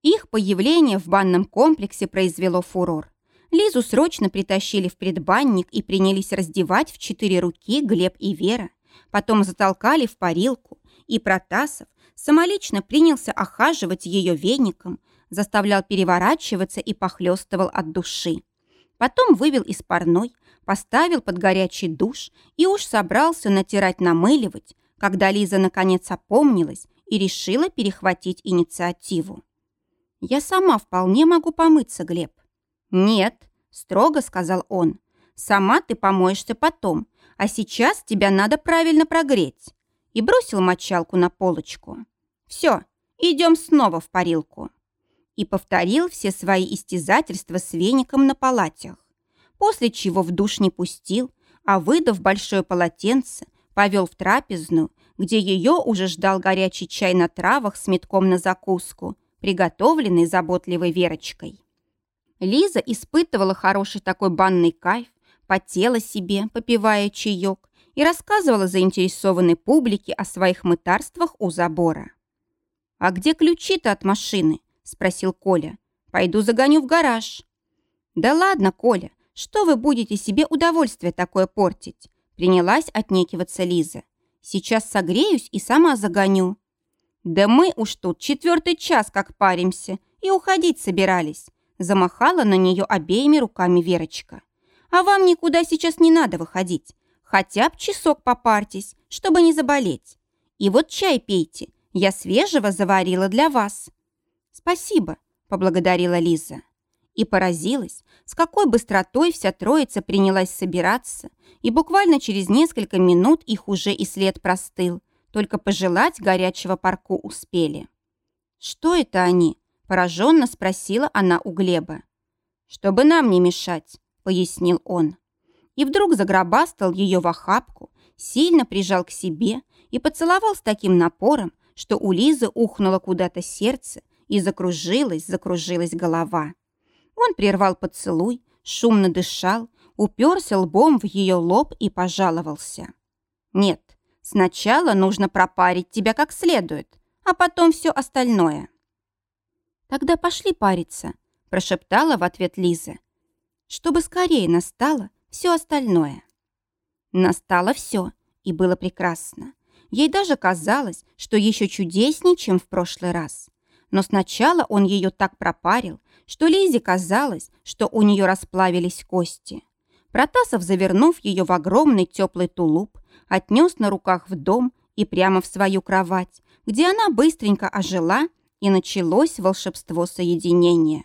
Их появление в банном комплексе произвело фурор. Лизу срочно притащили в предбанник и принялись раздевать в четыре руки Глеб и Вера. Потом затолкали в парилку, и Протасов самолично принялся охаживать ее веником, заставлял переворачиваться и похлестывал от души. Потом вывел из парной, поставил под горячий душ и уж собрался натирать-намыливать, когда Лиза наконец опомнилась и решила перехватить инициативу. «Я сама вполне могу помыться, Глеб». «Нет», — строго сказал он, — «сама ты помоешься потом, а сейчас тебя надо правильно прогреть». И бросил мочалку на полочку. «Все, идем снова в парилку». И повторил все свои истязательства с веником на палатях, после чего в душ не пустил, а, выдав большое полотенце, повел в трапезную, где ее уже ждал горячий чай на травах с метком на закуску, приготовленный заботливой Верочкой. Лиза испытывала хороший такой банный кайф, потела себе, попивая чаек, и рассказывала заинтересованной публике о своих мытарствах у забора. «А где ключи-то от машины?» – спросил Коля. «Пойду загоню в гараж». «Да ладно, Коля, что вы будете себе удовольствие такое портить? Принялась отнекиваться Лиза. «Сейчас согреюсь и сама загоню». «Да мы уж тут четвертый час как паримся и уходить собирались», замахала на нее обеими руками Верочка. «А вам никуда сейчас не надо выходить. Хотя б часок попартись, чтобы не заболеть. И вот чай пейте, я свежего заварила для вас». «Спасибо», — поблагодарила Лиза и поразилась, с какой быстротой вся троица принялась собираться, и буквально через несколько минут их уже и след простыл, только пожелать горячего парку успели. «Что это они?» – пораженно спросила она у Глеба. «Чтобы нам не мешать», – пояснил он. И вдруг загробастал ее в охапку, сильно прижал к себе и поцеловал с таким напором, что у Лизы ухнуло куда-то сердце и закружилась, закружилась голова. Он прервал поцелуй, шумно дышал, уперся лбом в ее лоб и пожаловался. «Нет, сначала нужно пропарить тебя как следует, а потом все остальное». «Тогда пошли париться», – прошептала в ответ Лиза, «чтобы скорее настало все остальное». Настало все, и было прекрасно. Ей даже казалось, что еще чудеснее, чем в прошлый раз. Но сначала он ее так пропарил, что Лизе казалось, что у нее расплавились кости. Протасов, завернув ее в огромный теплый тулуп, отнес на руках в дом и прямо в свою кровать, где она быстренько ожила, и началось волшебство соединения.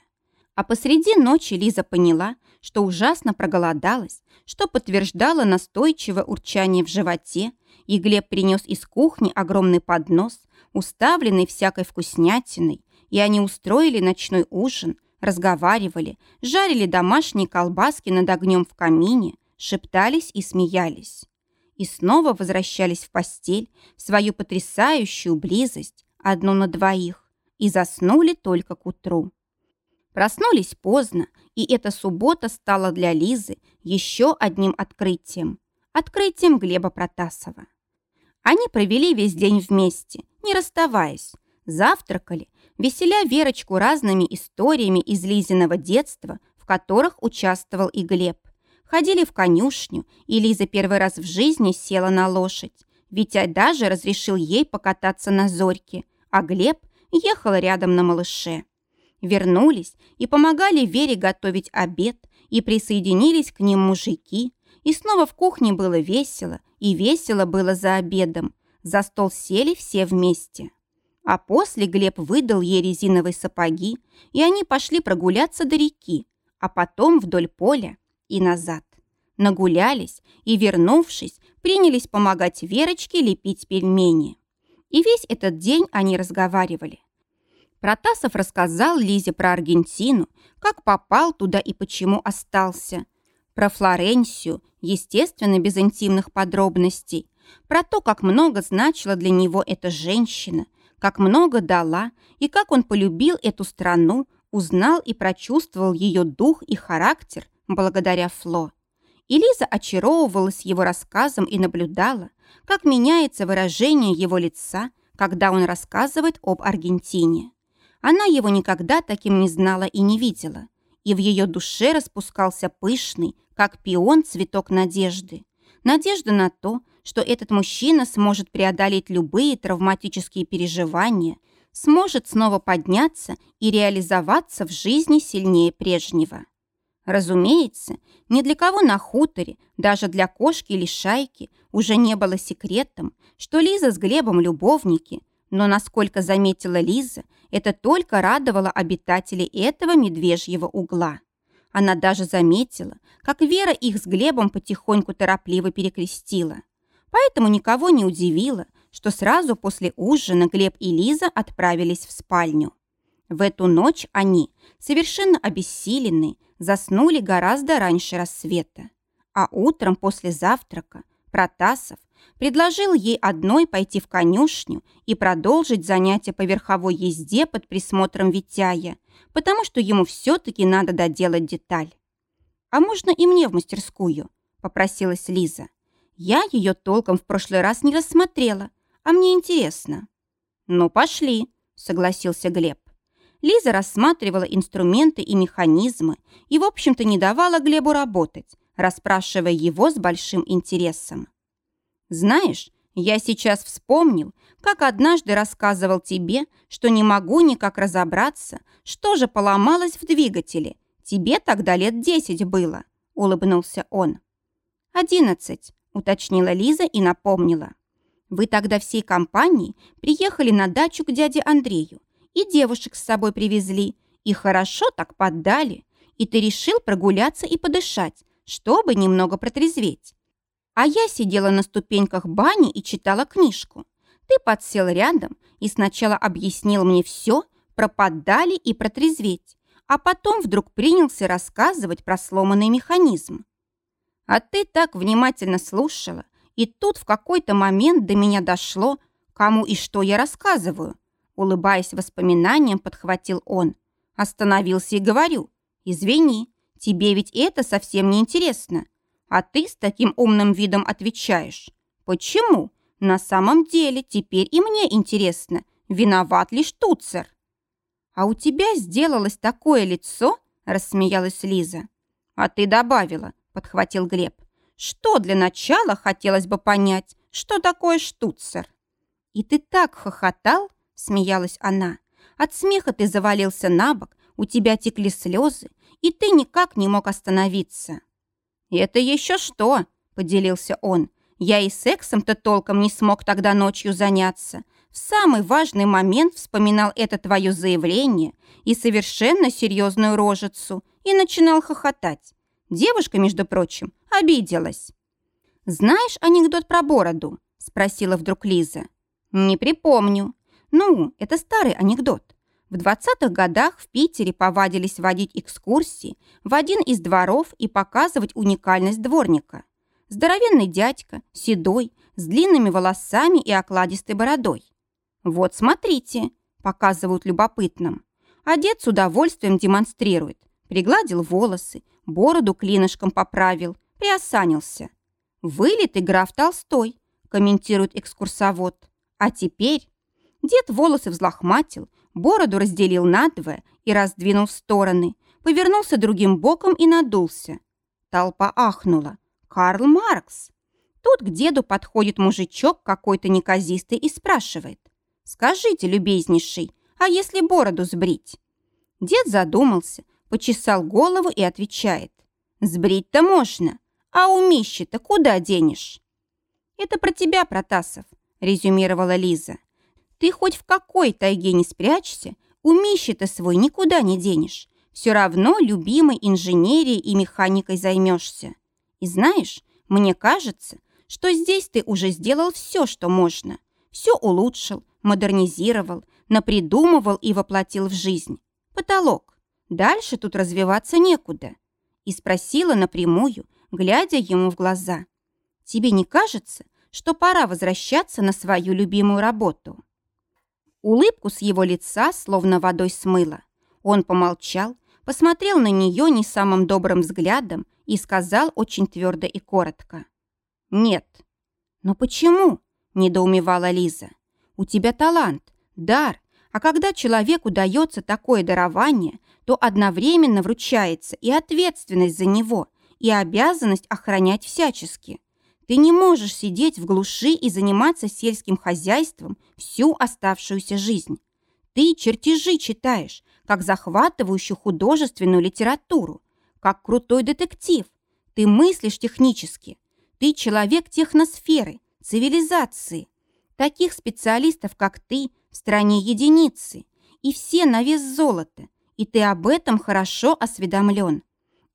А посреди ночи Лиза поняла, что ужасно проголодалась, что подтверждало настойчивое урчание в животе, и Глеб принес из кухни огромный поднос, уставленный всякой вкуснятиной, и они устроили ночной ужин, разговаривали, жарили домашние колбаски над огнем в камине, шептались и смеялись. И снова возвращались в постель, в свою потрясающую близость, одну на двоих, и заснули только к утру. Проснулись поздно, и эта суббота стала для Лизы еще одним открытием. Открытием Глеба Протасова. Они провели весь день вместе, не расставаясь, завтракали, веселя Верочку разными историями из Лизиного детства, в которых участвовал и Глеб. Ходили в конюшню, и Лиза первый раз в жизни села на лошадь. Витя даже разрешил ей покататься на зорьке, а Глеб ехал рядом на малыше. Вернулись и помогали Вере готовить обед, и присоединились к ним мужики. И снова в кухне было весело, и весело было за обедом. За стол сели все вместе. А после Глеб выдал ей резиновые сапоги, и они пошли прогуляться до реки, а потом вдоль поля и назад. Нагулялись и, вернувшись, принялись помогать Верочке лепить пельмени. И весь этот день они разговаривали. Протасов рассказал Лизе про Аргентину, как попал туда и почему остался. Про Флоренсию, естественно, без интимных подробностей. Про то, как много значила для него эта женщина, как много дала и как он полюбил эту страну, узнал и прочувствовал ее дух и характер благодаря Фло. И Лиза очаровывалась его рассказом и наблюдала, как меняется выражение его лица, когда он рассказывает об Аргентине. Она его никогда таким не знала и не видела, и в ее душе распускался пышный, как пион, цветок надежды. Надежда на то, что этот мужчина сможет преодолеть любые травматические переживания, сможет снова подняться и реализоваться в жизни сильнее прежнего. Разумеется, ни для кого на хуторе, даже для кошки или шайки, уже не было секретом, что Лиза с Глебом любовники, но, насколько заметила Лиза, это только радовало обитателей этого медвежьего угла. Она даже заметила, как Вера их с Глебом потихоньку торопливо перекрестила. Поэтому никого не удивило, что сразу после ужина Глеб и Лиза отправились в спальню. В эту ночь они, совершенно обессиленные, заснули гораздо раньше рассвета. А утром после завтрака Протасов предложил ей одной пойти в конюшню и продолжить занятия по верховой езде под присмотром Витяя, потому что ему все-таки надо доделать деталь. «А можно и мне в мастерскую?» – попросилась Лиза. «Я ее толком в прошлый раз не рассмотрела, а мне интересно». «Ну, пошли», – согласился Глеб. Лиза рассматривала инструменты и механизмы и, в общем-то, не давала Глебу работать, расспрашивая его с большим интересом. «Знаешь, я сейчас вспомнил, как однажды рассказывал тебе, что не могу никак разобраться, что же поломалось в двигателе. Тебе тогда лет десять было», — улыбнулся он. «Одиннадцать», — уточнила Лиза и напомнила. «Вы тогда всей компанией приехали на дачу к дяде Андрею и девушек с собой привезли, и хорошо так поддали, и ты решил прогуляться и подышать, чтобы немного протрезветь. А я сидела на ступеньках бани и читала книжку. Ты подсел рядом и сначала объяснил мне все про поддали и протрезветь, а потом вдруг принялся рассказывать про сломанный механизм. А ты так внимательно слушала, и тут в какой-то момент до меня дошло, кому и что я рассказываю. Улыбаясь воспоминаниям, подхватил он. Остановился и говорю, «Извини, тебе ведь это совсем не интересно. А ты с таким умным видом отвечаешь. Почему? На самом деле теперь и мне интересно, виноват ли штуцер?» «А у тебя сделалось такое лицо?» – рассмеялась Лиза. «А ты добавила», – подхватил Глеб. «Что для начала хотелось бы понять, что такое штуцер?» «И ты так хохотал?» смеялась она. От смеха ты завалился на бок, у тебя текли слезы, и ты никак не мог остановиться. «Это еще что?» – поделился он. «Я и сексом-то толком не смог тогда ночью заняться. В самый важный момент вспоминал это твое заявление и совершенно серьезную рожицу и начинал хохотать. Девушка, между прочим, обиделась». «Знаешь анекдот про бороду?» – спросила вдруг Лиза. «Не припомню», ну, это старый анекдот. В 20-х годах в Питере повадились водить экскурсии в один из дворов и показывать уникальность дворника. Здоровенный дядька, седой, с длинными волосами и окладистой бородой. «Вот смотрите», — показывают любопытным. Дед с удовольствием демонстрирует. Пригладил волосы, бороду клинышком поправил, приосанился. «Вылитый граф Толстой», комментирует экскурсовод. «А теперь...» Дед волосы взлохматил, бороду разделил надвое и раздвинул в стороны, повернулся другим боком и надулся. Толпа ахнула. «Карл Маркс!» Тут к деду подходит мужичок какой-то неказистый и спрашивает. «Скажите, любезнейший, а если бороду сбрить?» Дед задумался, почесал голову и отвечает. «Сбрить-то можно, а умище-то куда денешь?» «Это про тебя, Протасов», — резюмировала Лиза. «Ты хоть в какой тайге не спрячься, умище-то свой никуда не денешь. Все равно любимой инженерией и механикой займешься. И знаешь, мне кажется, что здесь ты уже сделал все, что можно. Все улучшил, модернизировал, напридумывал и воплотил в жизнь. Потолок. Дальше тут развиваться некуда. И спросила напрямую, глядя ему в глаза. Тебе не кажется, что пора возвращаться на свою любимую работу? Улыбку с его лица словно водой смыло. Он помолчал, посмотрел на нее не самым добрым взглядом и сказал очень твердо и коротко. «Нет». «Но почему?» – недоумевала Лиза. «У тебя талант, дар, а когда человеку дается такое дарование, то одновременно вручается и ответственность за него, и обязанность охранять всячески. Ты не можешь сидеть в глуши и заниматься сельским хозяйством всю оставшуюся жизнь. Ты чертежи читаешь, как захватывающую художественную литературу, как крутой детектив. Ты мыслишь технически. Ты человек техносферы, цивилизации. Таких специалистов, как ты, в стране единицы. И все на вес золота. И ты об этом хорошо осведомлен.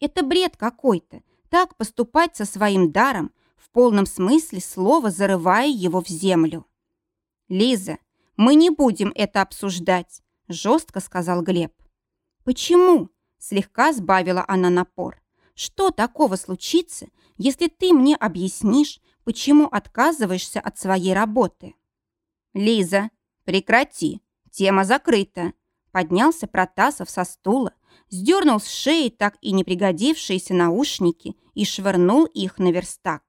Это бред какой-то. Так поступать со своим даром, в полном смысле слова зарывая его в землю. «Лиза, мы не будем это обсуждать», – жестко сказал Глеб. «Почему?» – слегка сбавила она напор. «Что такого случится, если ты мне объяснишь, почему отказываешься от своей работы?» «Лиза, прекрати, тема закрыта», – поднялся Протасов со стула, сдернул с шеи так и не пригодившиеся наушники и швырнул их на верстак.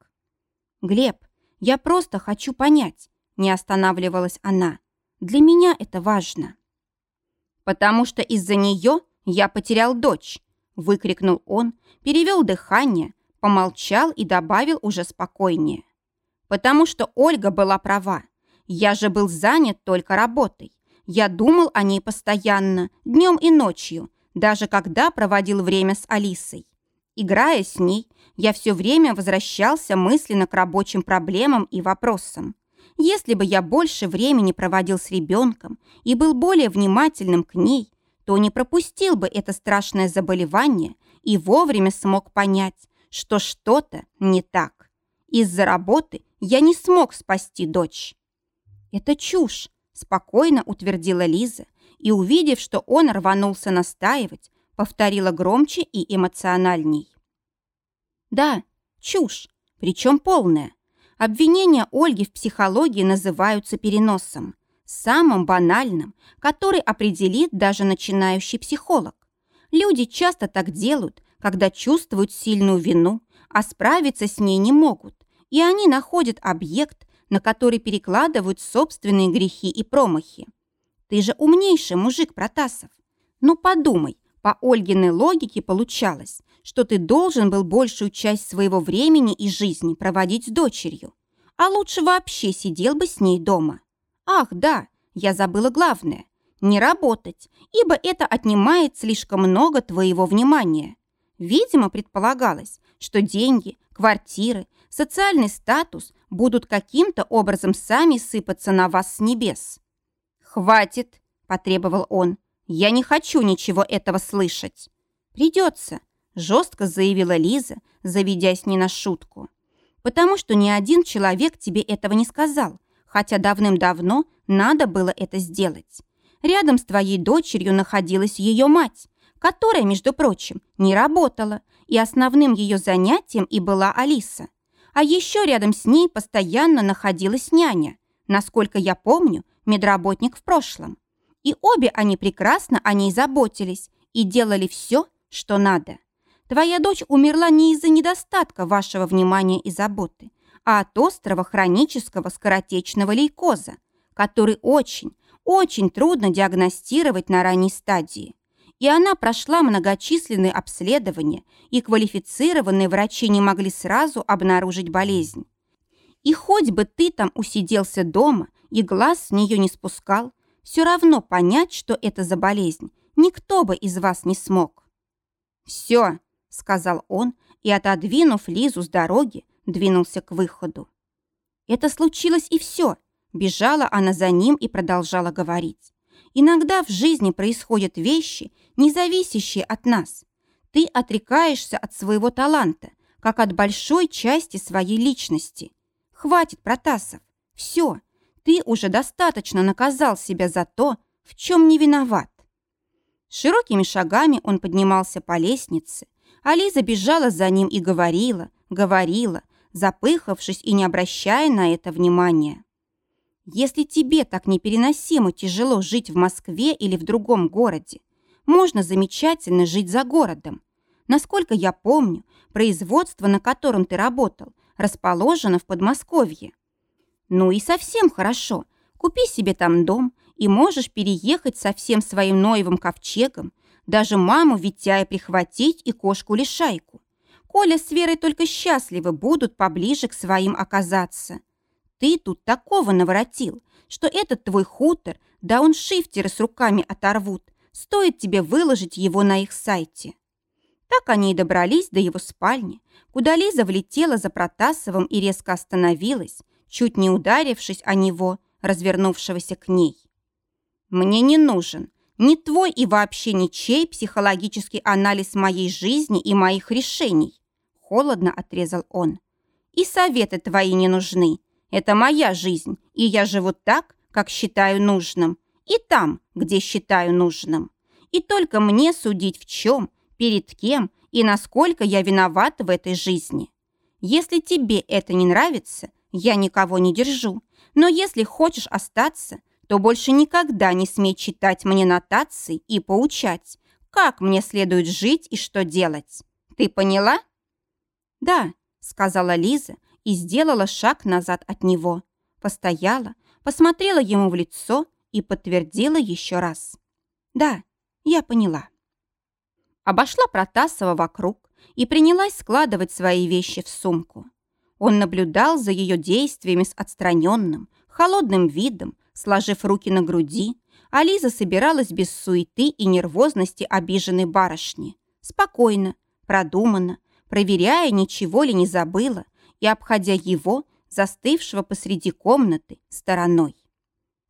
«Глеб, я просто хочу понять», – не останавливалась она. «Для меня это важно». «Потому что из-за нее я потерял дочь», – выкрикнул он, перевел дыхание, помолчал и добавил уже спокойнее. «Потому что Ольга была права. Я же был занят только работой. Я думал о ней постоянно, днем и ночью, даже когда проводил время с Алисой. Играя с ней, я все время возвращался мысленно к рабочим проблемам и вопросам. Если бы я больше времени проводил с ребенком и был более внимательным к ней, то не пропустил бы это страшное заболевание и вовремя смог понять, что что-то не так. Из-за работы я не смог спасти дочь. «Это чушь», – спокойно утвердила Лиза, и, увидев, что он рванулся настаивать, повторила громче и эмоциональней. Да, чушь, причем полная. Обвинения Ольги в психологии называются переносом, самым банальным, который определит даже начинающий психолог. Люди часто так делают, когда чувствуют сильную вину, а справиться с ней не могут, и они находят объект, на который перекладывают собственные грехи и промахи. Ты же умнейший мужик, Протасов. Ну подумай, по Ольгиной логике получалось, что ты должен был большую часть своего времени и жизни проводить с дочерью, а лучше вообще сидел бы с ней дома. Ах, да, я забыла главное – не работать, ибо это отнимает слишком много твоего внимания. Видимо, предполагалось, что деньги, квартиры, социальный статус будут каким-то образом сами сыпаться на вас с небес. «Хватит!» – потребовал он. «Я не хочу ничего этого слышать». «Придется», – жестко заявила Лиза, заведясь не на шутку. «Потому что ни один человек тебе этого не сказал, хотя давным-давно надо было это сделать. Рядом с твоей дочерью находилась ее мать, которая, между прочим, не работала, и основным ее занятием и была Алиса. А еще рядом с ней постоянно находилась няня. Насколько я помню, медработник в прошлом. И обе они прекрасно о ней заботились и делали все, что надо. Твоя дочь умерла не из-за недостатка вашего внимания и заботы, а от острого хронического скоротечного лейкоза, который очень, очень трудно диагностировать на ранней стадии. И она прошла многочисленные обследования, и квалифицированные врачи не могли сразу обнаружить болезнь. И хоть бы ты там усиделся дома и глаз с нее не спускал, все равно понять, что это за болезнь, никто бы из вас не смог. «Все», — сказал он, и, отодвинув Лизу с дороги, двинулся к выходу. Это случилось и все. Бежала она за ним и продолжала говорить. Иногда в жизни происходят вещи, не зависящие от нас. Ты отрекаешься от своего таланта, как от большой части своей личности. Хватит, Протасов. Все. Ты уже достаточно наказал себя за то, в чем не виноват. Широкими шагами он поднимался по лестнице, а Лиза бежала за ним и говорила, говорила, запыхавшись и не обращая на это внимания. Если тебе так непереносимо тяжело жить в Москве или в другом городе, можно замечательно жить за городом. Насколько я помню, производство, на котором ты работал, расположена в Подмосковье. Ну и совсем хорошо. Купи себе там дом и можешь переехать со всем своим Ноевым ковчегом, даже маму Витяя прихватить и кошку-лишайку. Коля с Верой только счастливы будут поближе к своим оказаться. Ты тут такого наворотил, что этот твой хутор, да он шифтеры с руками оторвут, стоит тебе выложить его на их сайте. Так они и добрались до его спальни, куда Лиза влетела за Протасовым и резко остановилась, чуть не ударившись о него, развернувшегося к ней. «Мне не нужен ни твой и вообще ничей психологический анализ моей жизни и моих решений», холодно отрезал он. «И советы твои не нужны. Это моя жизнь, и я живу так, как считаю нужным, и там, где считаю нужным. И только мне судить в чем, перед кем и насколько я виноват в этой жизни. Если тебе это не нравится, я никого не держу. Но если хочешь остаться, то больше никогда не смей читать мне нотации и поучать, как мне следует жить и что делать. Ты поняла? Да, сказала Лиза и сделала шаг назад от него. Постояла, посмотрела ему в лицо и подтвердила еще раз. Да, я поняла обошла Протасова вокруг и принялась складывать свои вещи в сумку. Он наблюдал за ее действиями с отстраненным, холодным видом, сложив руки на груди, а Лиза собиралась без суеты и нервозности обиженной барышни. Спокойно, продуманно, проверяя, ничего ли не забыла, и обходя его, застывшего посреди комнаты, стороной.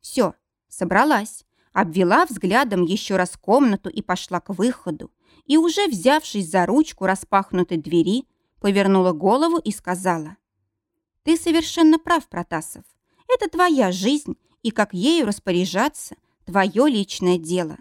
Все, собралась, обвела взглядом еще раз комнату и пошла к выходу, и, уже взявшись за ручку распахнутой двери, повернула голову и сказала. «Ты совершенно прав, Протасов. Это твоя жизнь, и как ею распоряжаться – твое личное дело.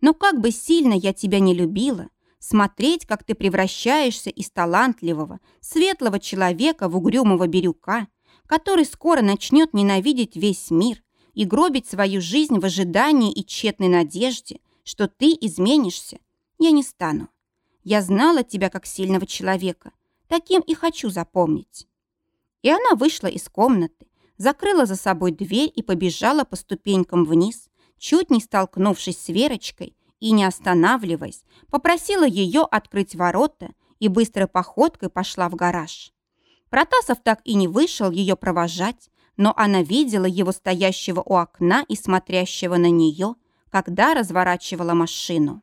Но как бы сильно я тебя не любила, смотреть, как ты превращаешься из талантливого, светлого человека в угрюмого бирюка, который скоро начнет ненавидеть весь мир и гробить свою жизнь в ожидании и тщетной надежде, что ты изменишься я не стану. Я знала тебя как сильного человека. Таким и хочу запомнить». И она вышла из комнаты, закрыла за собой дверь и побежала по ступенькам вниз, чуть не столкнувшись с Верочкой и, не останавливаясь, попросила ее открыть ворота и быстрой походкой пошла в гараж. Протасов так и не вышел ее провожать, но она видела его стоящего у окна и смотрящего на нее, когда разворачивала машину.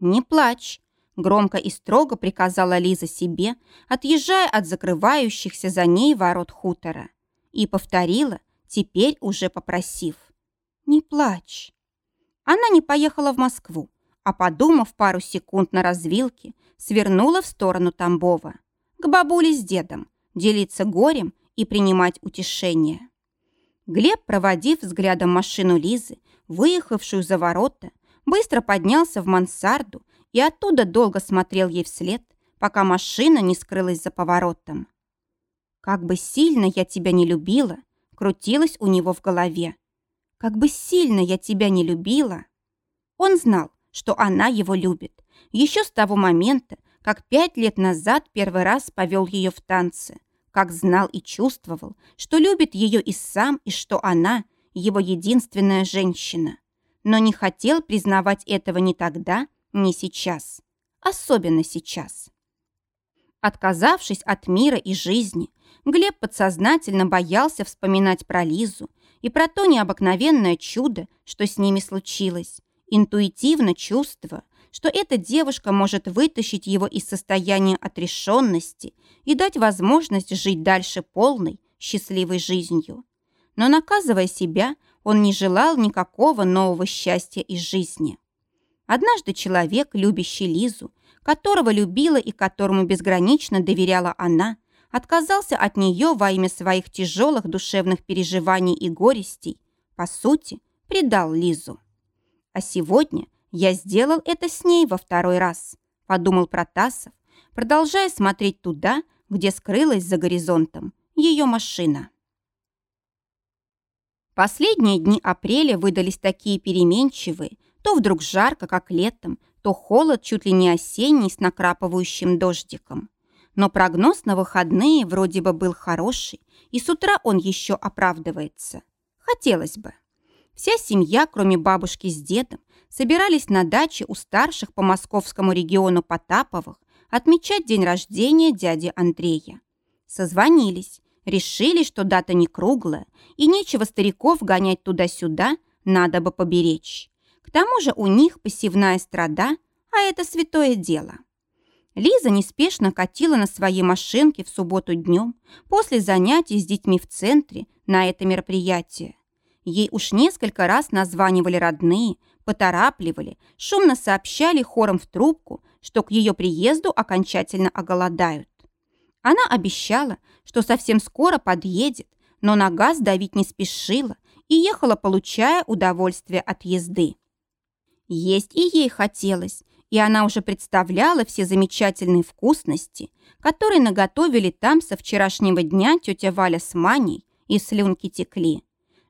«Не плачь», — громко и строго приказала Лиза себе, отъезжая от закрывающихся за ней ворот хутора. И повторила, теперь уже попросив. «Не плачь». Она не поехала в Москву, а, подумав пару секунд на развилке, свернула в сторону Тамбова. К бабуле с дедом, делиться горем и принимать утешение. Глеб, проводив взглядом машину Лизы, выехавшую за ворота, быстро поднялся в мансарду и оттуда долго смотрел ей вслед, пока машина не скрылась за поворотом. «Как бы сильно я тебя не любила», крутилась у него в голове. как бы сильно я тебя не любила. Он знал, что она его любит, еще с того момента, как пять лет назад первый раз повел ее в танцы, как знал и чувствовал, что любит ее и сам, и что она – его единственная женщина. Но не хотел признавать этого ни тогда, ни сейчас. Особенно сейчас. Отказавшись от мира и жизни, Глеб подсознательно боялся вспоминать про Лизу и про то необыкновенное чудо, что с ними случилось, интуитивно чувствуя, что эта девушка может вытащить его из состояния отрешенности и дать возможность жить дальше полной, счастливой жизнью. Но наказывая себя, он не желал никакого нового счастья из жизни. Однажды человек, любящий Лизу, которого любила и которому безгранично доверяла она, отказался от нее во имя своих тяжелых душевных переживаний и горестей, по сути, предал Лизу. А сегодня я сделал это с ней во второй раз, подумал Протасов, продолжая смотреть туда, где скрылась за горизонтом ее машина. Последние дни апреля выдались такие переменчивые, то вдруг жарко, как летом, то холод чуть ли не осенний с накрапывающим дождиком. Но прогноз на выходные вроде бы был хороший, и с утра он еще оправдывается. Хотелось бы. Вся семья, кроме бабушки с дедом, собирались на даче у старших по московскому региону Потаповых отмечать день рождения дяди Андрея. Созвонились, решили, что дата не круглая, и нечего стариков гонять туда-сюда, надо бы поберечь. К тому же у них посевная страда, а это святое дело. Лиза неспешно катила на своей машинке в субботу днем после занятий с детьми в центре на это мероприятие. Ей уж несколько раз названивали родные, поторапливали, шумно сообщали хором в трубку, что к ее приезду окончательно оголодают. Она обещала, что совсем скоро подъедет, но на газ давить не спешила и ехала, получая удовольствие от езды. Есть и ей хотелось, и она уже представляла все замечательные вкусности, которые наготовили там со вчерашнего дня тетя Валя с Маней, и слюнки текли.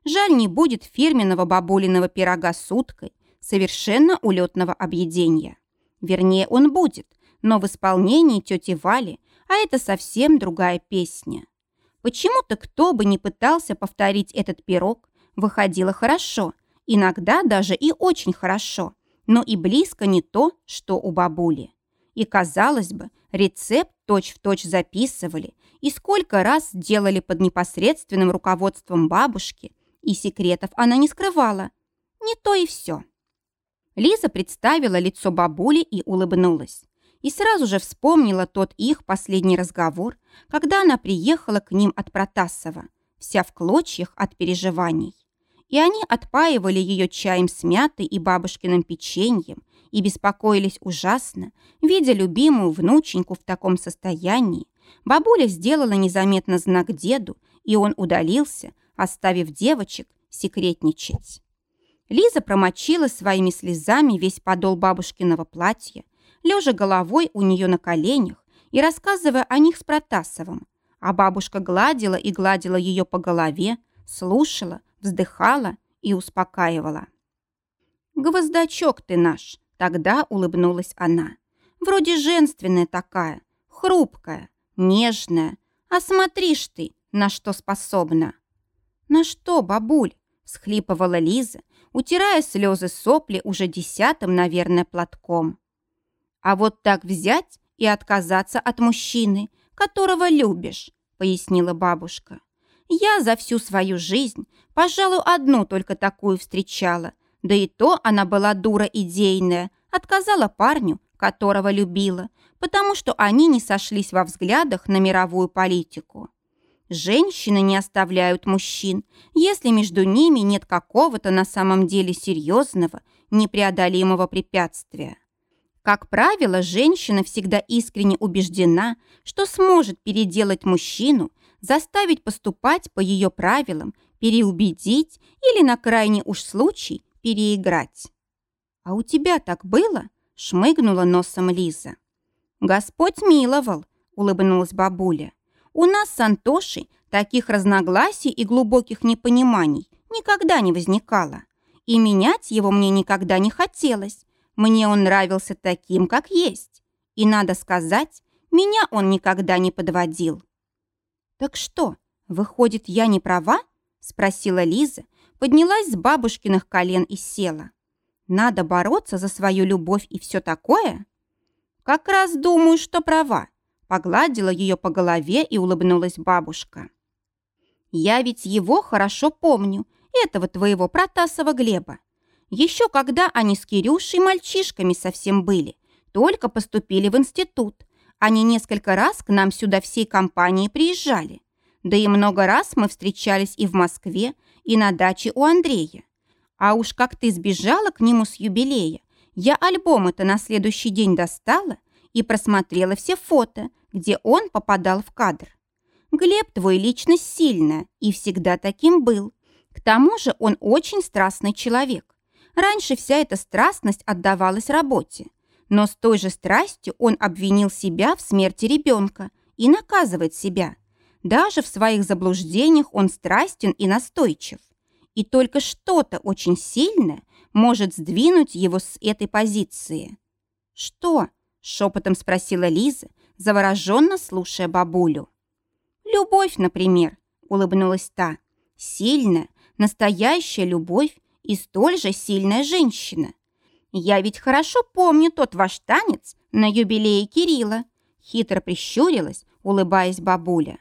Жаль, не будет фирменного бабулиного пирога с уткой, совершенно улетного объедения. Вернее, он будет, но в исполнении тети Вали, а это совсем другая песня. Почему-то кто бы ни пытался повторить этот пирог, выходило хорошо, Иногда даже и очень хорошо, но и близко не то, что у бабули. И, казалось бы, рецепт точь-в-точь точь записывали и сколько раз делали под непосредственным руководством бабушки, и секретов она не скрывала. Не то и все. Лиза представила лицо бабули и улыбнулась. И сразу же вспомнила тот их последний разговор, когда она приехала к ним от Протасова, вся в клочьях от переживаний и они отпаивали ее чаем с мятой и бабушкиным печеньем и беспокоились ужасно, видя любимую внученьку в таком состоянии. Бабуля сделала незаметно знак деду, и он удалился, оставив девочек секретничать. Лиза промочила своими слезами весь подол бабушкиного платья, лежа головой у нее на коленях и рассказывая о них с Протасовым. А бабушка гладила и гладила ее по голове, слушала, вздыхала и успокаивала. «Гвоздачок ты наш!» — тогда улыбнулась она. «Вроде женственная такая, хрупкая, нежная. А смотришь ты, на что способна!» «На что, бабуль?» — схлипывала Лиза, утирая слезы сопли уже десятым, наверное, платком. «А вот так взять и отказаться от мужчины, которого любишь», — пояснила бабушка. «Я за всю свою жизнь Пожалуй, одну только такую встречала. Да и то она была дура идейная, отказала парню, которого любила, потому что они не сошлись во взглядах на мировую политику. Женщины не оставляют мужчин, если между ними нет какого-то на самом деле серьезного, непреодолимого препятствия. Как правило, женщина всегда искренне убеждена, что сможет переделать мужчину, заставить поступать по ее правилам переубедить или на крайний уж случай переиграть. «А у тебя так было?» — шмыгнула носом Лиза. «Господь миловал», — улыбнулась бабуля. «У нас с Антошей таких разногласий и глубоких непониманий никогда не возникало. И менять его мне никогда не хотелось. Мне он нравился таким, как есть. И, надо сказать, меня он никогда не подводил. «Так что, выходит, я не права?» – спросила Лиза, поднялась с бабушкиных колен и села. «Надо бороться за свою любовь и все такое?» «Как раз думаю, что права», – погладила ее по голове и улыбнулась бабушка. «Я ведь его хорошо помню, этого твоего Протасова Глеба. Еще когда они с Кирюшей мальчишками совсем были, только поступили в институт. Они несколько раз к нам сюда всей компанией приезжали. Да и много раз мы встречались и в Москве, и на даче у Андрея. А уж как ты сбежала к нему с юбилея, я альбом это на следующий день достала и просмотрела все фото, где он попадал в кадр. Глеб твой личность сильная и всегда таким был. К тому же он очень страстный человек. Раньше вся эта страстность отдавалась работе. Но с той же страстью он обвинил себя в смерти ребенка и наказывает себя. Даже в своих заблуждениях он страстен и настойчив. И только что-то очень сильное может сдвинуть его с этой позиции. «Что?» – шепотом спросила Лиза, завороженно слушая бабулю. «Любовь, например», – улыбнулась та. «Сильная, настоящая любовь и столь же сильная женщина. Я ведь хорошо помню тот ваш танец на юбилее Кирилла. Хитро прищурилась, улыбаясь бабуля.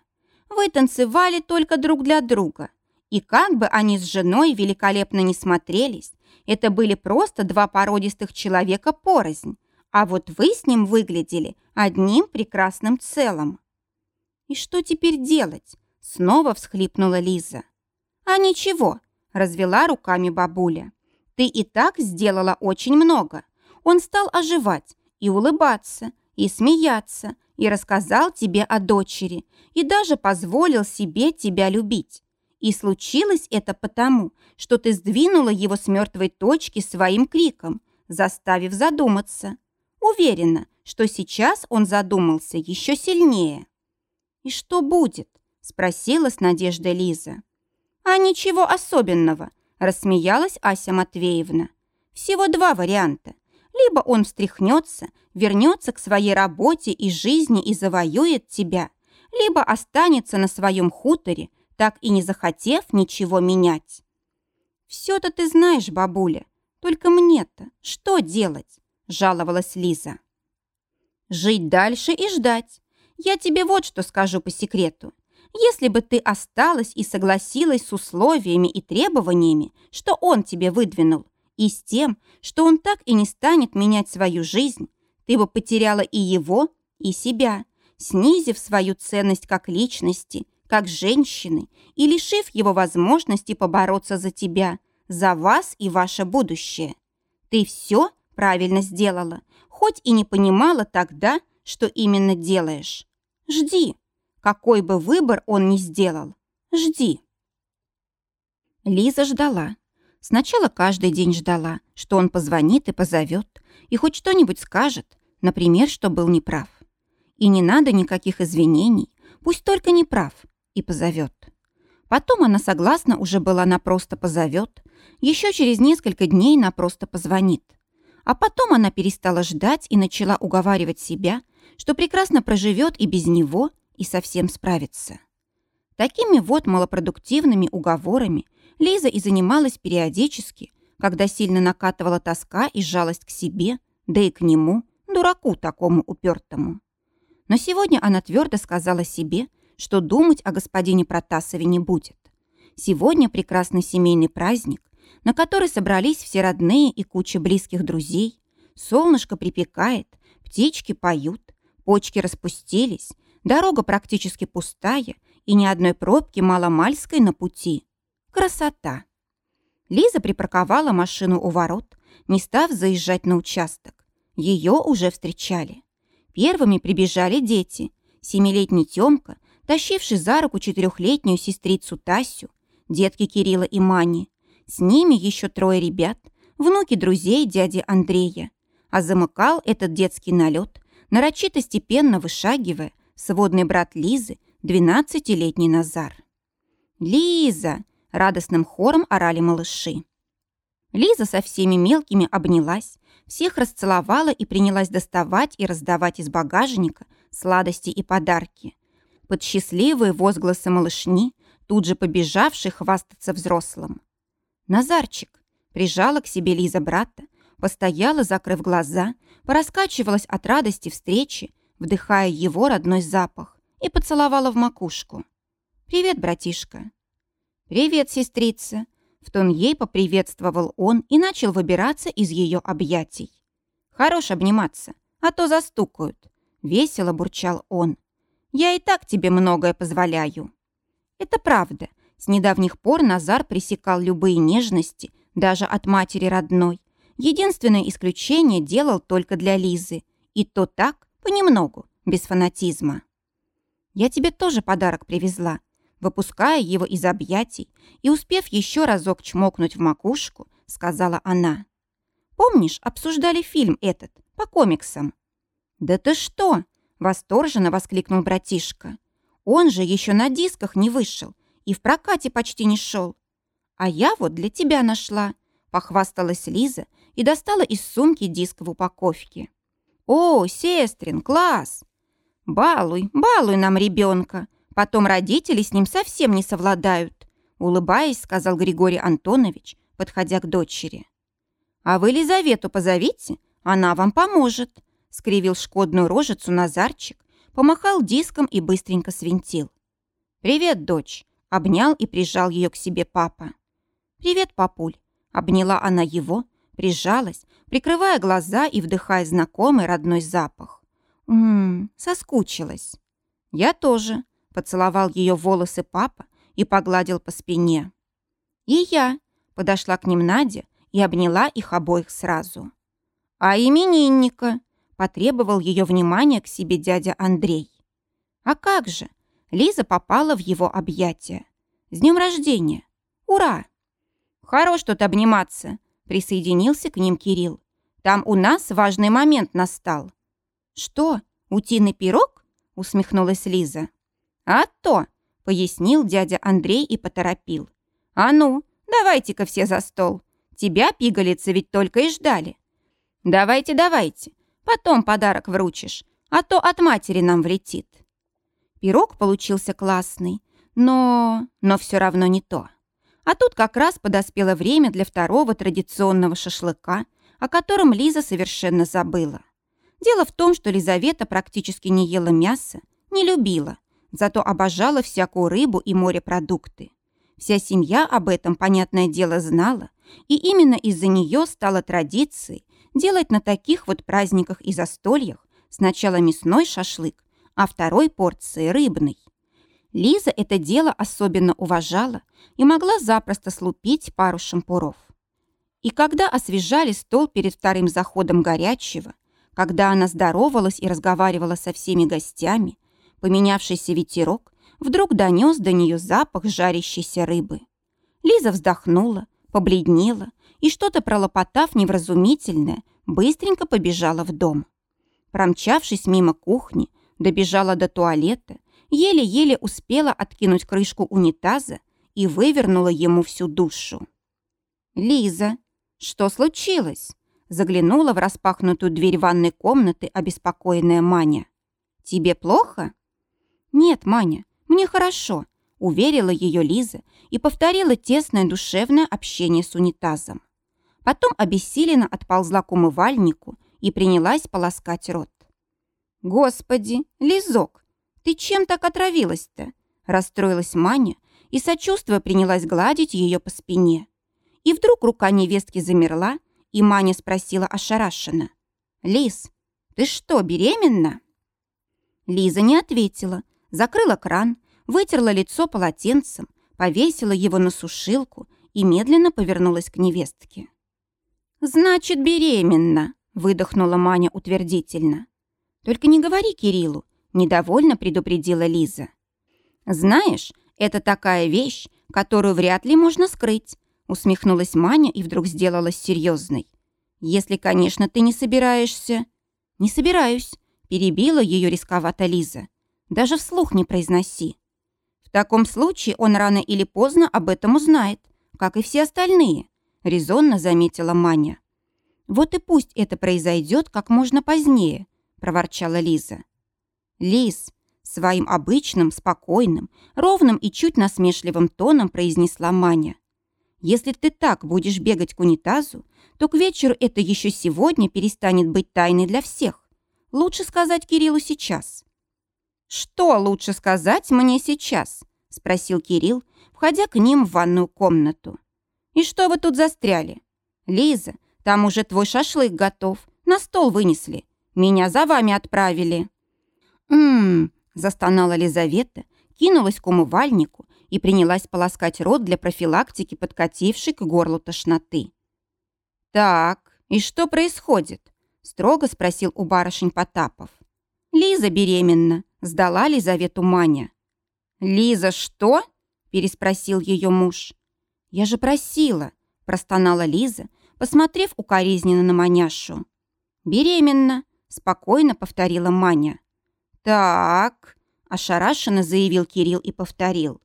Вы танцевали только друг для друга. И как бы они с женой великолепно не смотрелись, это были просто два породистых человека порознь. А вот вы с ним выглядели одним прекрасным целым. «И что теперь делать?» Снова всхлипнула Лиза. «А ничего», — развела руками бабуля. Ты и так сделала очень много. Он стал оживать и улыбаться, и смеяться, и рассказал тебе о дочери, и даже позволил себе тебя любить. И случилось это потому, что ты сдвинула его с мертвой точки своим криком, заставив задуматься. Уверена, что сейчас он задумался еще сильнее. «И что будет?» – спросила с надеждой Лиза. «А ничего особенного. Рассмеялась Ася Матвеевна. Всего два варианта. Либо он встряхнется, вернется к своей работе и жизни и завоюет тебя, либо останется на своем хуторе, так и не захотев ничего менять. «Все-то ты знаешь, бабуля, только мне-то что делать?» – жаловалась Лиза. «Жить дальше и ждать. Я тебе вот что скажу по секрету. Если бы ты осталась и согласилась с условиями и требованиями, что он тебе выдвинул, и с тем, что он так и не станет менять свою жизнь, ты бы потеряла и его, и себя, снизив свою ценность как личности, как женщины и лишив его возможности побороться за тебя, за вас и ваше будущее. Ты все правильно сделала, хоть и не понимала тогда, что именно делаешь. Жди. Какой бы выбор он ни сделал, жди. Лиза ждала. Сначала каждый день ждала, что он позвонит и позовет, и хоть что-нибудь скажет, например, что был неправ. И не надо никаких извинений, пусть только неправ, и позовет. Потом она согласна уже была на просто позовет, еще через несколько дней на просто позвонит. А потом она перестала ждать и начала уговаривать себя, что прекрасно проживет и без него, и совсем справиться. Такими вот малопродуктивными уговорами Лиза и занималась периодически, когда сильно накатывала тоска и жалость к себе, да и к нему, дураку такому упертому. Но сегодня она твердо сказала себе, что думать о господине Протасове не будет. Сегодня прекрасный семейный праздник, на который собрались все родные и куча близких друзей. Солнышко припекает, птички поют, почки распустились, Дорога практически пустая и ни одной пробки маломальской на пути. Красота! Лиза припарковала машину у ворот, не став заезжать на участок. Ее уже встречали. Первыми прибежали дети. Семилетний Тёмка, тащивший за руку четырехлетнюю сестрицу Тасю, детки Кирилла и Мани. С ними еще трое ребят, внуки друзей дяди Андрея. А замыкал этот детский налет, нарочито степенно вышагивая, сводный брат Лизы, 12-летний Назар. «Лиза!» Радостным хором орали малыши. Лиза со всеми мелкими обнялась, всех расцеловала и принялась доставать и раздавать из багажника сладости и подарки. Под счастливые возгласы малышни, тут же побежавший хвастаться взрослым. Назарчик прижала к себе Лиза брата, постояла, закрыв глаза, пораскачивалась от радости встречи, вдыхая его родной запах, и поцеловала в макушку. «Привет, братишка!» «Привет, сестрица!» В тон ей поприветствовал он и начал выбираться из ее объятий. «Хорош обниматься, а то застукают!» Весело бурчал он. «Я и так тебе многое позволяю». Это правда. С недавних пор Назар пресекал любые нежности, даже от матери родной. Единственное исключение делал только для Лизы. И то так, понемногу, без фанатизма. «Я тебе тоже подарок привезла», выпуская его из объятий и, успев еще разок чмокнуть в макушку, сказала она. «Помнишь, обсуждали фильм этот, по комиксам?» «Да ты что!» — восторженно воскликнул братишка. «Он же еще на дисках не вышел и в прокате почти не шел. А я вот для тебя нашла», — похвасталась Лиза и достала из сумки диск в упаковке. «О, сестрин, класс!» «Балуй, балуй нам ребенка!» Потом родители с ним совсем не совладают», улыбаясь, сказал Григорий Антонович, подходя к дочери. «А вы Лизавету позовите, она вам поможет», скривил шкодную рожицу Назарчик, помахал диском и быстренько свинтил. «Привет, дочь», обнял и прижал ее к себе папа. «Привет, папуль», обняла она его, прижалась, прикрывая глаза и вдыхая знакомый родной запах. «Ммм, соскучилась». «Я тоже», Поцеловал ее волосы папа и погладил по спине. И я подошла к ним Надя и обняла их обоих сразу. А именинника потребовал ее внимания к себе дядя Андрей. А как же? Лиза попала в его объятия. С днем рождения! Ура! Хорош тут обниматься, присоединился к ним Кирилл. Там у нас важный момент настал. Что, утиный пирог? усмехнулась Лиза. «А то!» — пояснил дядя Андрей и поторопил. «А ну, давайте-ка все за стол. Тебя, пигалицы, ведь только и ждали. Давайте, давайте, потом подарок вручишь, а то от матери нам влетит». Пирог получился классный, но... но все равно не то. А тут как раз подоспело время для второго традиционного шашлыка, о котором Лиза совершенно забыла. Дело в том, что Лизавета практически не ела мясо, не любила, зато обожала всякую рыбу и морепродукты. Вся семья об этом, понятное дело, знала, и именно из-за нее стало традицией делать на таких вот праздниках и застольях сначала мясной шашлык, а второй порции рыбный. Лиза это дело особенно уважала и могла запросто слупить пару шампуров. И когда освежали стол перед вторым заходом горячего, когда она здоровалась и разговаривала со всеми гостями, Поменявшийся ветерок вдруг донес до нее запах жарящейся рыбы. Лиза вздохнула, побледнела и, что-то пролопотав невразумительное, быстренько побежала в дом. Промчавшись мимо кухни, добежала до туалета, еле-еле успела откинуть крышку унитаза и вывернула ему всю душу. «Лиза, что случилось?» Заглянула в распахнутую дверь ванной комнаты обеспокоенная Маня. «Тебе плохо?» «Нет, Маня, мне хорошо», — уверила ее Лиза и повторила тесное душевное общение с унитазом. Потом обессиленно отползла к умывальнику и принялась полоскать рот. «Господи, Лизок, ты чем так отравилась-то?» Расстроилась Маня и, сочувствуя, принялась гладить ее по спине. И вдруг рука невестки замерла, и Маня спросила ошарашенно. «Лиз, ты что, беременна?» Лиза не ответила, закрыла кран, вытерла лицо полотенцем, повесила его на сушилку и медленно повернулась к невестке. «Значит, беременна», — выдохнула Маня утвердительно. «Только не говори Кириллу», — недовольно предупредила Лиза. «Знаешь, это такая вещь, которую вряд ли можно скрыть», усмехнулась Маня и вдруг сделалась серьезной. «Если, конечно, ты не собираешься...» «Не собираюсь», — перебила ее рисковато Лиза. Даже вслух не произноси. В таком случае он рано или поздно об этом узнает, как и все остальные, резонно заметила Маня. Вот и пусть это произойдет как можно позднее, проворчала Лиза. Лиз, своим обычным, спокойным, ровным и чуть насмешливым тоном произнесла Маня. Если ты так будешь бегать к унитазу, то к вечеру это еще сегодня перестанет быть тайной для всех. Лучше сказать Кириллу сейчас. «Что лучше сказать мне сейчас?» – спросил Кирилл, входя к ним в ванную комнату. «И что вы тут застряли? Лиза, там уже твой шашлык готов, на стол вынесли. Меня за вами отправили». «М-м-м», застонала Лизавета, кинулась к умывальнику и принялась полоскать рот для профилактики подкатившей к горлу тошноты. «Так, и что происходит?» – строго спросил у барышень Потапов. «Лиза беременна», – сдала Лизавету Маня. «Лиза что?» – переспросил ее муж. «Я же просила», – простонала Лиза, посмотрев укоризненно на Маняшу. «Беременна», – спокойно повторила Маня. «Так», – ошарашенно заявил Кирилл и повторил.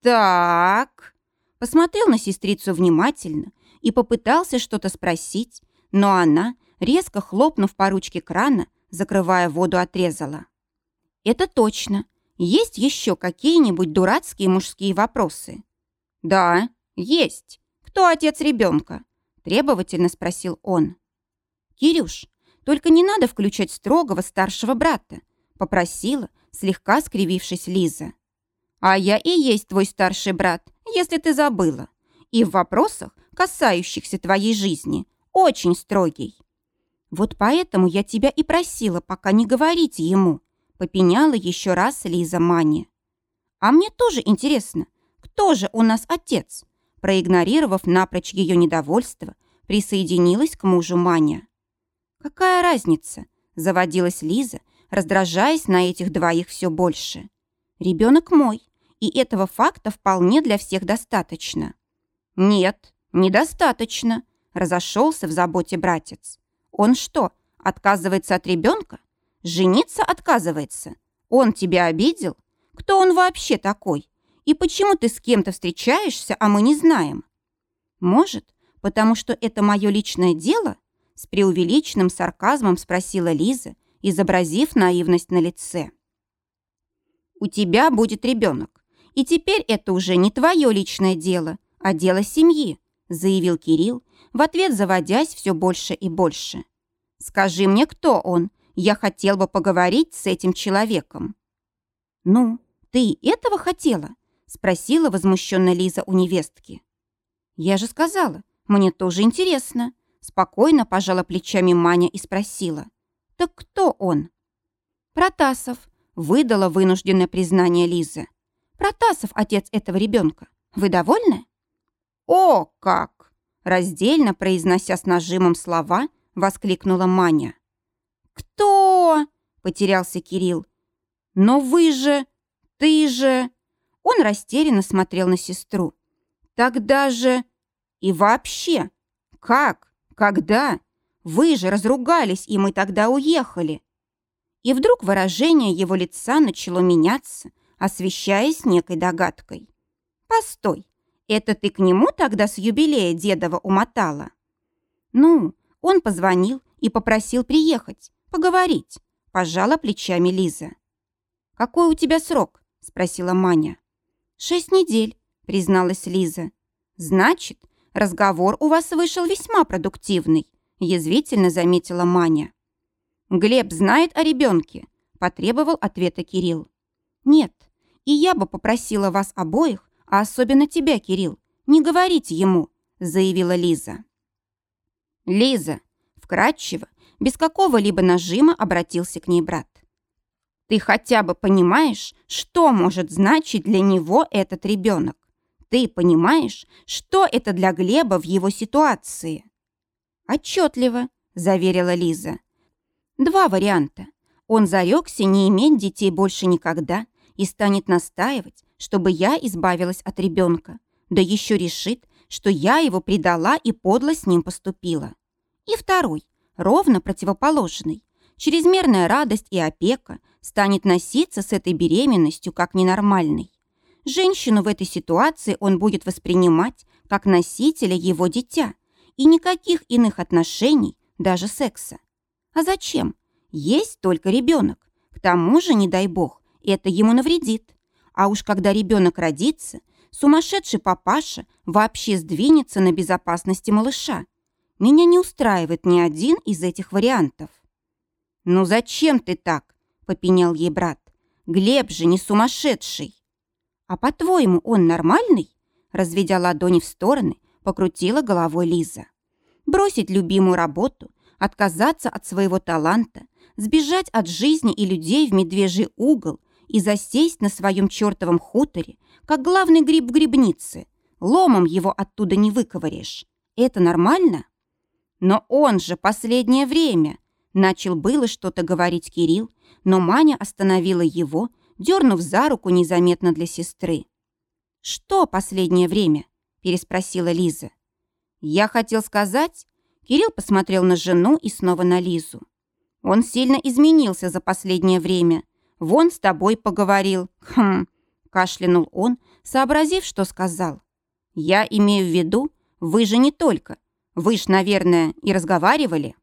«Так...» Посмотрел на сестрицу внимательно и попытался что-то спросить, но она, резко хлопнув по ручке крана, закрывая воду, отрезала. «Это точно. Есть еще какие-нибудь дурацкие мужские вопросы?» «Да, есть. Кто отец ребенка?» Требовательно спросил он. «Кирюш, только не надо включать строгого старшего брата», попросила, слегка скривившись Лиза. А я и есть твой старший брат, если ты забыла. И в вопросах, касающихся твоей жизни, очень строгий. Вот поэтому я тебя и просила пока не говорить ему, попеняла еще раз Лиза Мани. А мне тоже интересно, кто же у нас отец? Проигнорировав напрочь ее недовольство, присоединилась к мужу Маня. «Какая разница?» – заводилась Лиза, раздражаясь на этих двоих все больше. «Ребенок мой, и этого факта вполне для всех достаточно. Нет, недостаточно, разошелся в заботе братец. Он что, отказывается от ребенка? Жениться отказывается? Он тебя обидел? Кто он вообще такой? И почему ты с кем-то встречаешься, а мы не знаем? Может, потому что это мое личное дело? С преувеличенным сарказмом спросила Лиза, изобразив наивность на лице. У тебя будет ребенок. И теперь это уже не твое личное дело, а дело семьи», заявил Кирилл, в ответ заводясь все больше и больше. «Скажи мне, кто он? Я хотел бы поговорить с этим человеком». «Ну, ты этого хотела?» спросила возмущенно Лиза у невестки. «Я же сказала, мне тоже интересно», спокойно пожала плечами Маня и спросила. «Так кто он?» «Протасов», выдала вынужденное признание Лиза. Протасов отец этого ребенка. Вы довольны?» «О, как!» Раздельно произнося с нажимом слова, воскликнула Маня. «Кто?» — потерялся Кирилл. «Но вы же... Ты же...» Он растерянно смотрел на сестру. «Тогда же... И вообще... Как? Когда? Вы же разругались, и мы тогда уехали». И вдруг выражение его лица начало меняться, освещаясь некой догадкой. «Постой, это ты к нему тогда с юбилея дедова умотала?» «Ну, он позвонил и попросил приехать, поговорить», пожала плечами Лиза. «Какой у тебя срок?» спросила Маня. «Шесть недель», призналась Лиза. «Значит, разговор у вас вышел весьма продуктивный», язвительно заметила Маня. «Глеб знает о ребенке?» потребовал ответа Кирилл. «Нет, и я бы попросила вас обоих, а особенно тебя, Кирилл, не говорить ему», заявила Лиза. «Лиза», вкратчиво, без какого-либо нажима обратился к ней брат. «Ты хотя бы понимаешь, что может значить для него этот ребенок? Ты понимаешь, что это для Глеба в его ситуации?» «Отчетливо», — заверила Лиза. «Два варианта. Он зарекся не иметь детей больше никогда и станет настаивать, чтобы я избавилась от ребенка, да еще решит, что я его предала и подло с ним поступила. И второй, ровно противоположный. Чрезмерная радость и опека станет носиться с этой беременностью как ненормальной. Женщину в этой ситуации он будет воспринимать как носителя его дитя и никаких иных отношений, даже секса. А зачем? Есть только ребенок. К тому же, не дай бог, это ему навредит. А уж когда ребенок родится, сумасшедший папаша вообще сдвинется на безопасности малыша. Меня не устраивает ни один из этих вариантов. «Ну зачем ты так?» – попенял ей брат. «Глеб же не сумасшедший». «А по-твоему, он нормальный?» Разведя ладони в стороны, покрутила головой Лиза. «Бросить любимую работу, отказаться от своего таланта, сбежать от жизни и людей в медвежий угол и засесть на своем чертовом хуторе, как главный гриб в грибнице. Ломом его оттуда не выковыришь. Это нормально? Но он же последнее время. Начал было что-то говорить Кирилл, но Маня остановила его, дернув за руку незаметно для сестры. «Что последнее время?» – переспросила Лиза. «Я хотел сказать...» Кирилл посмотрел на жену и снова на Лизу. «Он сильно изменился за последнее время. Вон с тобой поговорил. Хм...» – кашлянул он, сообразив, что сказал. «Я имею в виду, вы же не только. Вы ж, наверное, и разговаривали».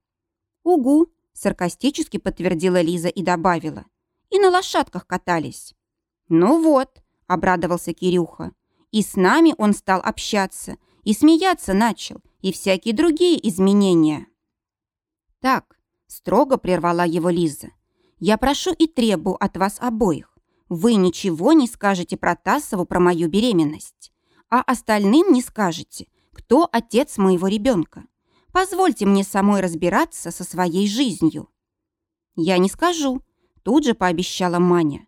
«Угу», – саркастически подтвердила Лиза и добавила. «И на лошадках катались». «Ну вот», – обрадовался Кирюха. «И с нами он стал общаться, и смеяться начал, и всякие другие изменения». «Так», – строго прервала его Лиза, «я прошу и требую от вас обоих. Вы ничего не скажете про Тасову про мою беременность, а остальным не скажете, кто отец моего ребенка. Позвольте мне самой разбираться со своей жизнью». «Я не скажу», – тут же пообещала Маня.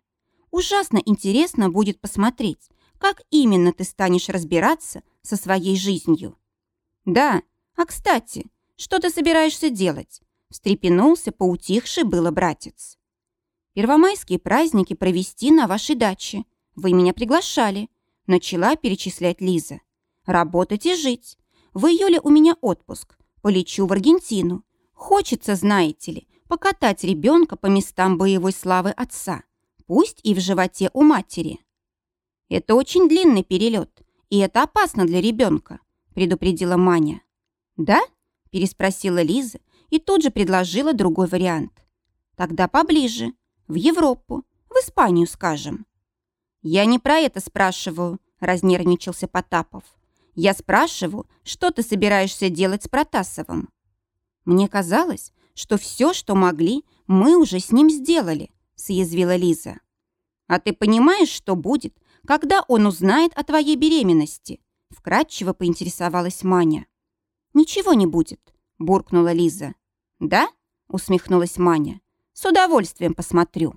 «Ужасно интересно будет посмотреть, как именно ты станешь разбираться со своей жизнью». «Да, а кстати, что ты собираешься делать?» – встрепенулся поутихший было братец. «Первомайские праздники провести на вашей даче. Вы меня приглашали», – начала перечислять Лиза. «Работать и жить. В июле у меня отпуск. Полечу в Аргентину. Хочется, знаете ли, покатать ребенка по местам боевой славы отца, пусть и в животе у матери. Это очень длинный перелет, и это опасно для ребенка, предупредила Маня. Да? переспросила Лиза и тут же предложила другой вариант. Тогда поближе, в Европу, в Испанию, скажем. Я не про это спрашиваю, разнервничался Потапов. Я спрашиваю, что ты собираешься делать с Протасовым? Мне казалось, что все, что могли, мы уже с ним сделали, съязвила Лиза. А ты понимаешь, что будет, когда он узнает о твоей беременности? Вкратчиво поинтересовалась Маня. Ничего не будет, буркнула Лиза. Да? усмехнулась Маня. С удовольствием посмотрю.